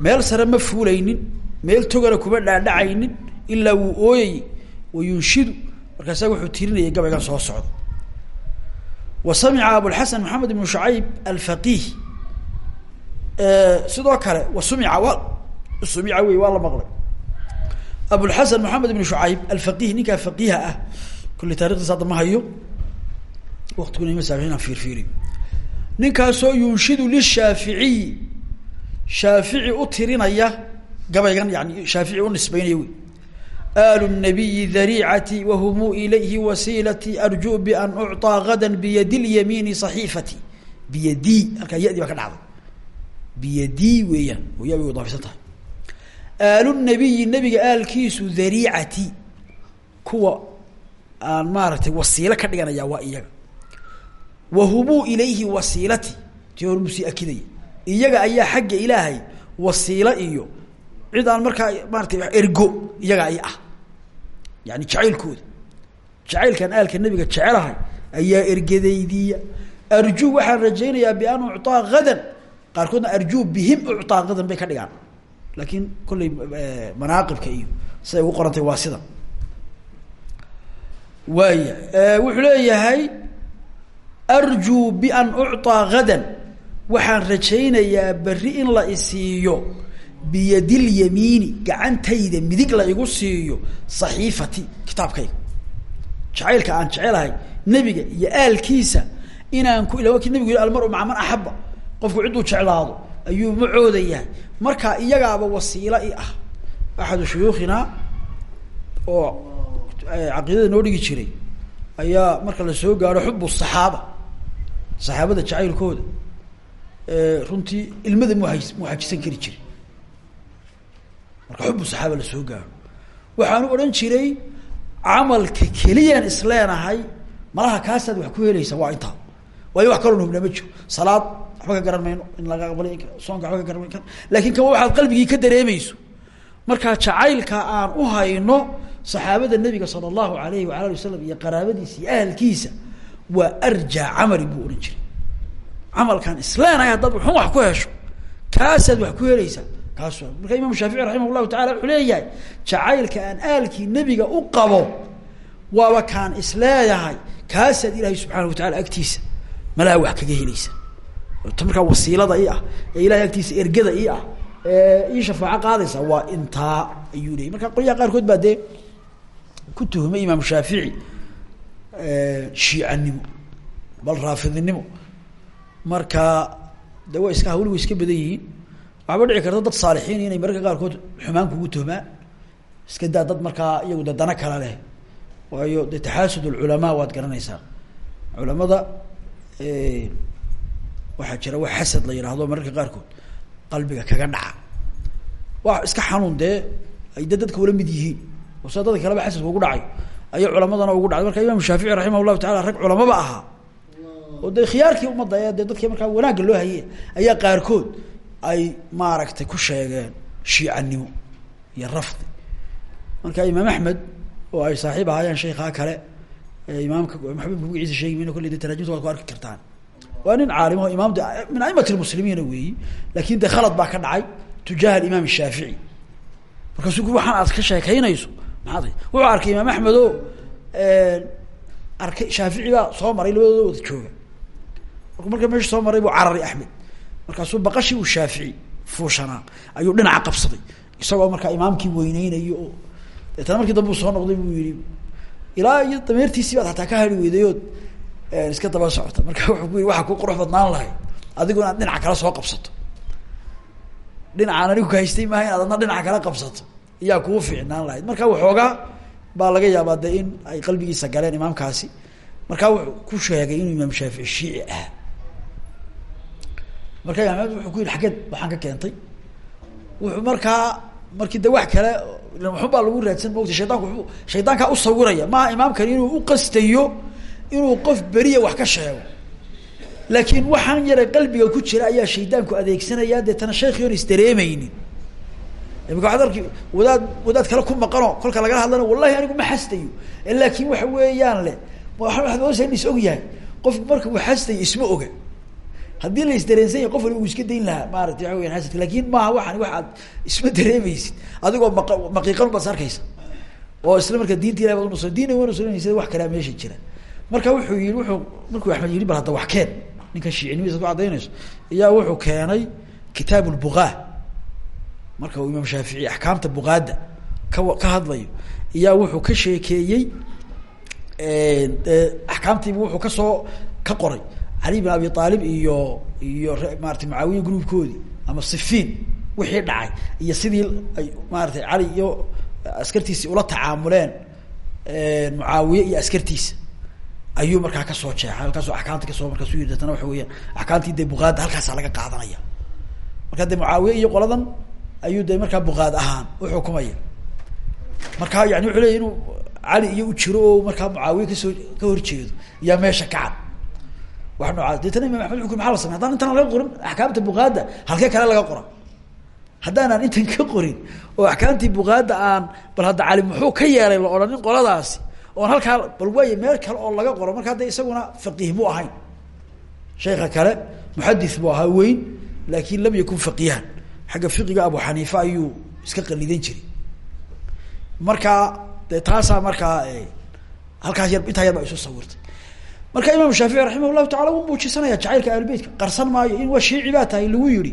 meel sare ma fuulaynin meel togana kuma dhaadhacaynin ilaa wuu ooyayey wa yunshidu markaasa wuxuu tirinayay gabaygan soo socda wa samica abulxasan maxamed ibnu shacayb alfaqiih sidoo kale wa sumica wa sumica wey waa la maqlay. Abulxasan maxamed ibn shucayb alfaqih ninkaa faqiiha ah kulli taarikhdiisa hadda ma hayo. Waktiguna ima saamixin aan fiirfiiriyo ninkaasoo yunshidu lishaaficiyi shaafici u tirinaya gabaygan yani shaafici u nisbeynaya wey aalu nabiyi dariicati wahumuu ilayhi wasiilati arjuu bian ucطaa gada biyadi lyamiini صaxiifati biyadii halkaa yadi baa ka dhacday biyadii weeyaan oo ya way idaafaysan tahay aalunabiyi nabiga aalkiisu dariicati kuwa aan maaragtay wasiilo ka dhiganaya waa iyaga wahumuu ilayhi wasiilati ti hormusii akidaya iyaga ayaa xagga ilaahay wasiilo iyo cid yani jacaylkooda jacaylkan aalka nabiga jecelahay ayaa ergadaydiya arjuu waxaan rajaynayaa bian ucطaa gadan qaarkoodna arjuu bihim ucطaa gadan bay ka dhigaan laakiin kollay manaaqibka iyo siday ugu qorantay waa sida waaya wuxuu leeyahay arjuu bian ucطaa gadan waxaan rajaynayaa berri in la isiiyo biyadilyamiini gacantayda midig la igu siiyo saxiifati kitaabkayga. Jacaylka aan jecelahay nebiga iyo aalkiisa inaan ku ila ki nebigu yih almaru maca man axaba qofku cidduu jeclaado ayuu macooda yahay. Marka iyagaaba wasiilo i ah. Axadu shuyuukhina oo caqiidada noo dhigi jiray ayaa marka la soo gaaro xubu saxaaba. Saxaabada jacaylkooda runtii ilmada muha muxajisan kari jiray marka xubu saxaaba la soo gaaro. Waxaanu odhan jiray camalka keliyaan isleenahay malaha kaasaad wax ku helaysa waa intaa waayo wax kaloo hubnaa ma salaad waxba ka in laga aqbalay soonka waxba ka garan may laakiin kan waxaad qalbigii ka dareemeyso marka jacaylka aan u hayno saxaabada nabiga sala allahu alayhi waala ali wasalam iyo qaraabadiisa iyo ahalkiisa waa arjaa camali buu odhan jiray. Camalkaan isleenahay haddaad waxun wax ku hesho. Kaasaad wax ku helaysaa kaas marka imaam shaafici raximah tacala wuxuu leeyahay jacaylka aan aalkii nebiga u qabo waaba kaan is leeyahay kaasaad ilaahay subxaana watacala agtiisa malaa wax kaga helaysa. Markaa wasiilada i ah ee ergada i ah ee ii shafaaco qaadaysa waa intaa ayuu leeyay marka qolyaha qaarkood baa dee ku tuhmay imaam shaafici shiicanimo bal raafidinimo. Marka de wa iska hawli iska badan waxaaba dhici karta dad saalixiin inay mararka qaarkood xumaan kugu tuhmaan iska daa dad markaa iyagu de dana kala leh. Waayo de taxaasud ulculamaa waad garanaysaa. Culamada waxaa jira wax xasad la yidhaahdo mararka qaarkood. Qalbiga kaga dhaca. Wa iska xanuun dee ay de dadka ula mid yihiin. Oo sida dadka kaleba ugu dhacay. Ayaa culamadana ugu dhacday. Marka imam shaafici raximah llahu taala rag culamaba ahaa oo dee khiyaarkii ummadda ee dee dadkii markaa wanaagga loo hayey ayaa qaarkood ay maaragtay ku sheegeen shiicanimo iyo rafdi. Marka imaam axmed oo ay saaxiib ahaayeen sheikhaa kale imaamka maxamed magaciisa sheegi mayna kolley de taraajimta waad ku arki kartaan. Waa nin caalim o imaam min aimati lmuslimiina weeyi laakiin de khalad baa ka dhacay tujaha alimaam shaafici markaasuu ku waxaan aad ka sheekaynayso maxaad wuxuu arkay imaam axmed o arkay shaafici baa soo maray labadooda wada jooga. Markuu marka meesha soo maray buu cararay axmed markaasuu baqashii uu shaafici fuushanaa ayuu dhinaca qabsaday. Isagoo markaa imaamkii weyneynayo oo deetana markii dambe uu soo noqday buu yihi ilaa iyo baad hataa ka hari weydayood iska daba socota. Marka wuxuu ku yihi waxaa ku qurux badnaan lahay adigu inaad dhinaca kale soo qabsato. Dhinacaan anigu kahaystay maaha inaad adna dhinaca kale qabsato. Iyaa kuu fiicnaan lahayd. Marka waxoogaa baa laga yaabaa de in ay qalbigiisa galeen imaamkaasi. Markaa wuxuu ku sheegay inuu imaam shaafici shiici ah marka imaam amed wuxuu ku yihi xaggeed waxaan ka keentay. Wuxuu markaa markii de wax kale waxun baa lagu raadsan mogta shaydaanku wuuu shaydaankaa usawiraya maaha imaamkani inuu uqastayo inuu qof beriya wax ka sheego. Laakiin waxaan yara qalbiga ku jira ayaa shaydaanku adeegsanaya deetana sheekhi on isdareemeynin imika waxad arki wadaad wadaad kale ku maqano kolka lagala hadlana wallahi anigu ma xastayo. Laakin waxa weeyaan le waxaad osa in is og qofku marka uu xastayo isma oga haddii la isdareensan yahay qof waliba uu iska dayn lahaa maarata waa weyan xasadka laakiin maaha waxaan waxaad isma dareemeysid adigoo maq maqiiqan baad arkaysa. Oo isla markaa diinta ilahi baad unusa diina wan usulinaysa wax kalea meesha jira. Marka wuxuu yihi wuxuu markuu axmed yihi bal hadda wax keen. Ninkan shiicinimadiisa ku cadaynayso ayaa wuxuu keenay kitaab lbugaa marka uu imaam shaafici axkaamta bugaada ka ka hadlayo iyaa wuxuu ka sheekeeyey axkaamtiibu wuxuu ka soo ka qoray cali bin abi aalib iyo iyo maarata mucaawiya gruubkoodii ama sifiin wixii dhacay iyo sidii ay maaratay cali iyo askartiisi ula tacaamuleen mucaawiye iyo askartiisa. Ayuu markaa ka soo jeexay halkaasoo axkaamti ka soo markaasu yii deetana waxa weeyaan axkaamtii de bugaada halkaasa laga qaadanaya. Markaa de mucaawiye iyo qoladan ayuu de markaa bugaad ahaan uxukumaya markaa yani wuxuu leya inuu cali iyo u jiro oo markaa mucaawiye ka soo ka horjeedo iyaa meesha ka cad wax noocaas deetana imam axmed wuxu maa la samey haddaan intaan laga qorin axkaamta bugaada halkee kale laga qora haddaanaan intan ka qorin oo axkaamtii bugaada aan bal hadda cali muxuu ka yeelay la odhanin qoladaasi oon halkaa bal waay meel kale oo laga qoro markaa de isaguna faqiih mu ahayn. Sheeka kale muxadis buu ahaa weyn laakin lam yakun faqiihan. Xagga fiqiga abu xaniifa ayuu iska qalidan jiray. Markaa taasaa markaa halkaas yar intaa yar baa isu sawirtay marka imaam shaafici raximah llahu tacala u jacaylka ahlubeytka qarsan maayo in waa shiici baa tahay lagu yihi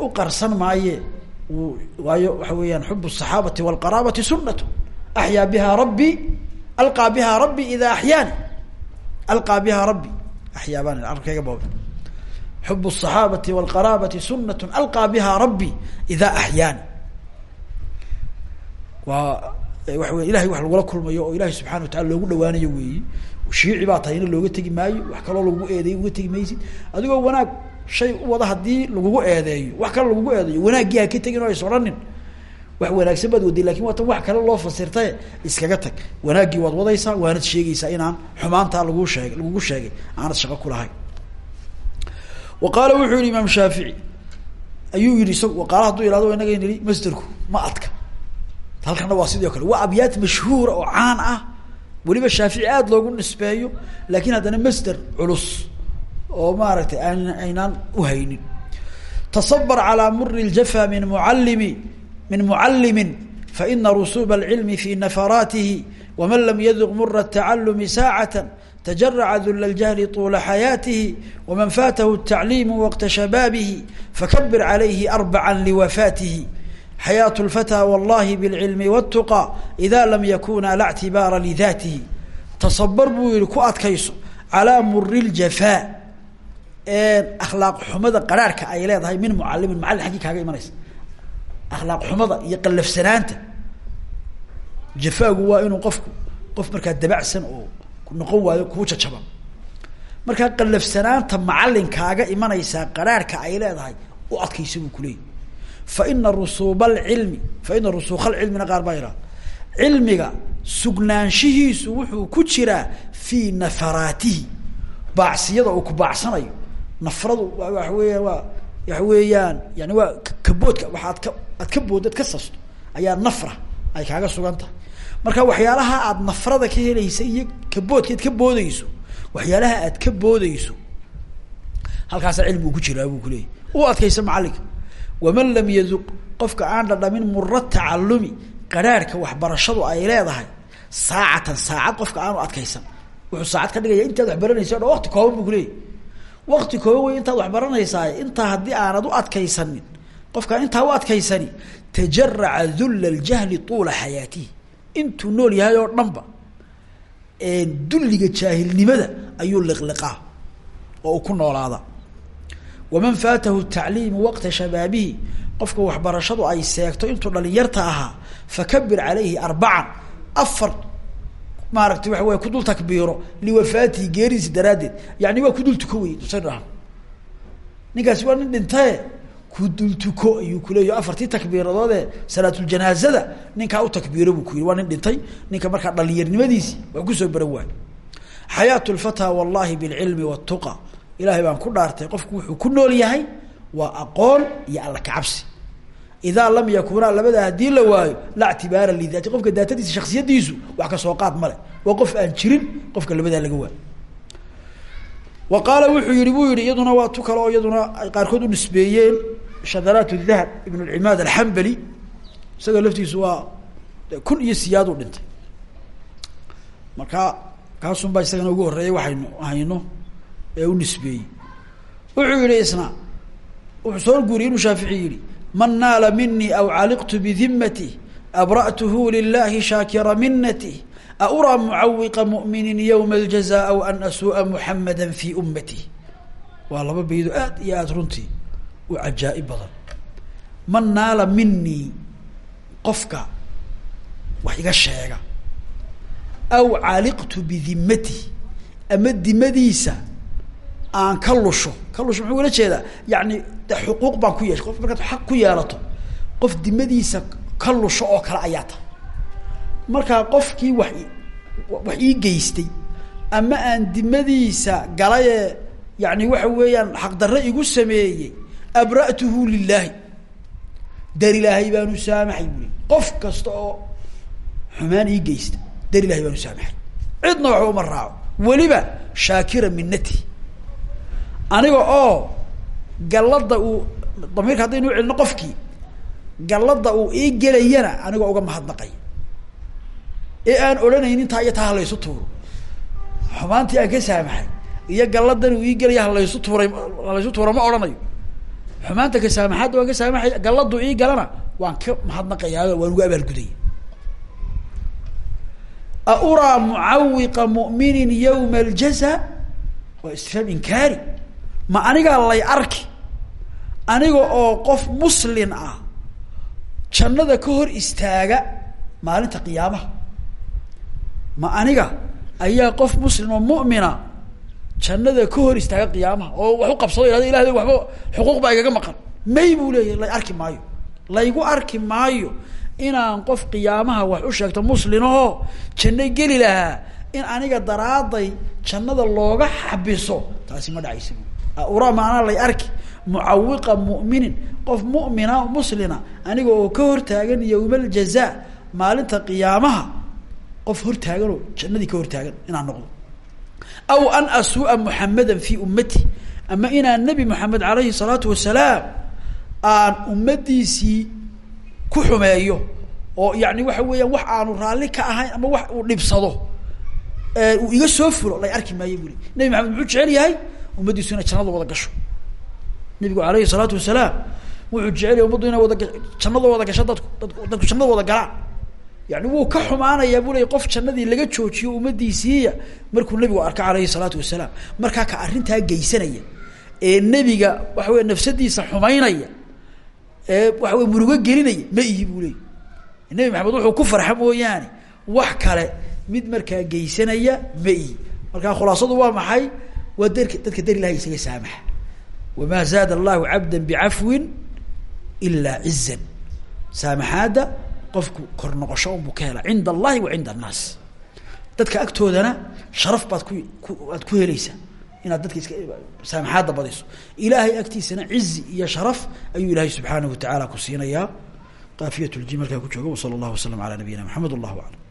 u qarsan maaye waayo waxa weeyaan xub saxaabati wlqaraabati sunatu axyaa bihaa rabbi alqaa bihaa rabbi idaa axyaani alqaa bihaa rabbi. Ayaaban arabkayga boob. Xub saxaabati wlqaraabati sunatu alqaa bihaa rabbi idaa axyaani waa waxa wey ilahay wax lagula kulmayo oo ilahay subxana wa taala loogu dhawaanayo weeyi shiici baa tahayna looga tegi maayo wax kaloo lagugu eedeeyo uga tegi maysid. Adigoo wanaag shay u wada haddii lagugu eedeeyo wax kale lagugu eedeeyo wanaaggii ha ka tegin oo is odhanin wax wanaagsan baad waday laakiin waa tan wax kale loo fasirtae iskaga tag. Wanaaggii waad wadaysaa waanad sheegaysaa inaan xumaantaa lagu sheeg lagugu sheegay aanad shaqo kulahayn wa qaala wuxuu yihi imaam shaafici ayuu yihi isag qaala hadduu ihahdo inaga nihi masderku ma adka. Halkana waa sidoo kale waa abyaad mashhuura oo caan ah weliba shaafici aada loogu nisbeeyo laakiin haddana masder culus oo maaragtay aan aynaan uhaynin tasabar calaa muri ljafa min muallimi min mucallimin faina rusuba alcilmi fi nafaraatihi waman lam yaduq mura tacalumi saacata tajaraca dula ljahli tuula xayaatihi waman faatahu atacliimu waqta shabaabihi fakabir calayhi arbaca liwafaatihi حياة الفتى والله بالعلم والتقى إذا لم يكونا لا اعتبار لذاته تصبر buu yihi ku adkayso calىa muri الجafاء akhlaaq xumada qaraarhka ay leedahay min mucalimin macallin xaggii kaaga imanaysa akhlaaq xumada iyo qallafsanaanta jafaagu waa inuu qofku qof markaa dabacsan oo noqon waayo kuu jajaban markaa qallafsanaanta macalinkaaga imanaysaa qaraarhka ay leedahay u adkaysa buu kuleeyay faina rusuuba alcilmi faina rusuukha alcilmina qaar baa ihaha cilmiga sugnaanshihiisu wuxuu ku jiraa fii nafaraatihi baacsiyada uu ku baacsanayo nafradu waxa weeyaan waa waxa weeyaan yani waa kaboodka waxaad ka aad ka ayaa nafra ay kaaga sugan tahay marka waxyaalaha aad nafrada ka helaysa iyo kaboodka ka boodeyso waxyaalaha aad ka boodeyso halkaasa cilmigu ku jiraa buu kuleeyay u adkaysa macalinka waman lam yaduq qofka aan dhadhamin mura tacalumi qaraarhka waxbarashadu ay leedahay saacatan saacad qofka aanu adkaysan. Wuxuu saacad ka dhigaya intaad wax baranaysa o dhan waqti kooban buu kuleeyay waqti kooban wey intaad wax baranaysaa intaa haddii aanad u adkaysanin qofkaan intaa u adkaysani tajaraca dulla ljahli tuula xayaatihi. Intuu nool yahay oo dhanba dulliga jaahilnimada ayuu liqliqaa oo ku noolaada waman faatahu tacliimu waqta shabaabihi qofka waxbarashadu ay seegto intuu dhalinyarta ahaa fakabir calayhi arbacan afar maaragtay waxa wey kudul takbiiro liwafaatihi geeridiisi daraaddeed yani waa kudul tuko wey dusan dhaha ninkaasi waa nin dhintaye kudul tuko ayuu kuleeya afartii takbiiradoodee salaatljanaazada ninkaa u takbiiro buu ku yidhi waa nin dhintay ninka markaa dhalinyarnimadiisi waa ku soo baran waay xayaat ilaahay baan ku dhaartay qofku wuxuu ku nool yahay waa aqoon iyo alla kacabsi idaa lam yakunaa labadaa haddii la waayo laa ctibaara lidaati qofka daatadiisa shaksiyadiisu wax ka soo qaad male waa qof aan jirin qofka labadaa laga waayo. Wa wuxuu yihi buu yihi iyaduna waa tu kale oo iyaduna qaarkood u nisbeeyeen shadaraat dahab ibn lcimaad alxambali isaga laftiisu waa kun iyo siyaad u dhintay. Marka kaasun baa isagana ugu horeeyay waxaynu hayno ee u nisbeeyey. Wuxuu yihi isna. Wuxuu soo guuriyey inuu shaafici yihi man naala minii aw caliqtu bidimati abra'tuhu lilahi shaakira minati auraa mucawiqa muminin ywma aljaza aw an asuu'a muxamada fi ummati waa laba baydo aad iyo aada runtii u cajaa'ib man naala minii qofka wax sheega. Aw caliqtu bidimati ama dimadiisa aan ka lusho. Ka lusho muxuu ula jeedaa? Yani de xuquuq baan ku yeeshay. Qof markaad xaq ku yeelato qof dimadiisa ka lusho oo kale ayaa tahay markaa qofkii wax wax ii geystay ama aan dimadiisa galayee yani waxa weeyaan xaqdarre igu sameeyey abra'tuhu lilaahi dar ilaahay baanu saamaxay qof kasta oo xumaan ii geysta dar ilahay baanu saamaxay. Cidna waxba uma raaco. Weliba shaakira minati aniga oo gallada uu damiirka haddaynu celino qofkii gallada uu ii gelayana anigoo uga mahadnaqay. Ee aan odhanaynin taa iyo taa halaysu tuuro. Xumaantii aan ka saamaxay. Iyo galladan uu ii gelaya halaysu tuuray halaysu tuuro ma odhanayo. Xumaanta ka saamaxaadda waan ka saamaxay galladu ii galana waan ka mahadnaqayaa waan uga abaalgudaya auraa mucawiqa muminin yawma aljaza waa istifhaam inkaari ma anigaa lay arki. Aniga oo qof muslin ah jannada ka hor istaaga maalinta qiyaamaha. Ma aniga ayaa qof muslim oo mu'mina jannada ka hor istaaga qiyaamaha. Oo wax u qabsado ihahdo ilahday waxba xuquuq baa igaga maqan. May buu leeyahy lay arki maayo. Laygu arki maayo inaan qof qiyaamaha wax u sheegto muslinahoo janno geli lahaa in aniga daraaday jannada looga xabiso. Taasi ma dhacaysa uraa maanaa lay arki. Mucawiqa mu'minin qof mu'mina muslina aniga oo ka hortaagan yowma aljaza maalinta qiyaamaha qof hortaaganoo jannadii ka hortaagan inaan noqdo. Aw an asuu'a muxamadan fi ummati ama inaan nebi moxamed alayhi salaatu wasalaam aan ummadiisii ku xumeeyo oo yani waxa weeyaan wax aanu raalli ka ahayn ama wax uu dhibsado uu iga soo fulo lay arki maayo buli nebi maxamed muxuu jecel ummaddiisu inay jannada wada gasho. Nabigu alayhi salaatu wasalaam wuxuu jecel yahay ummaddu inay wada jannada wada gasho dadku dadku dadku jannada wada galaan. Yani wuu ka xumaanayaa bu ley qof jannadii laga joojiyo ummadiisiiya markuu nebigu arka alayhi salaatu wasalaam. Markaa ka arrintaa geysanaya ee nebiga waxa wey nafsadiisa xumaynaya ee waxa wey murugo gelinaya ma ihi buu leey nebi maxamed wuxuu ku farxa mooyaane wax kale mid markaa geysanaya ma ihi. Markaa khulaasadu waa maxay waa darka dadka dar ilahay isaga saamaxa. Wamaa zaada allahu cabda bicafwin ilaa cizan saamaxaadda qofku kor noqosho unbuu ka hela cinda allahi wa cinda annaas. Dadka agtoodana sharaf baad ku aad ku helaysaa inaad dadka iska saamaxaadda badiso ilaahay agtiisana cizi iyo sharaf ayuu ilaahay subxaanahu watacaala ku siinayaa. Qaafiyat lji markaa ku jooga. Wsala allahu waslam ala nabiyina maxamed wallahu aclam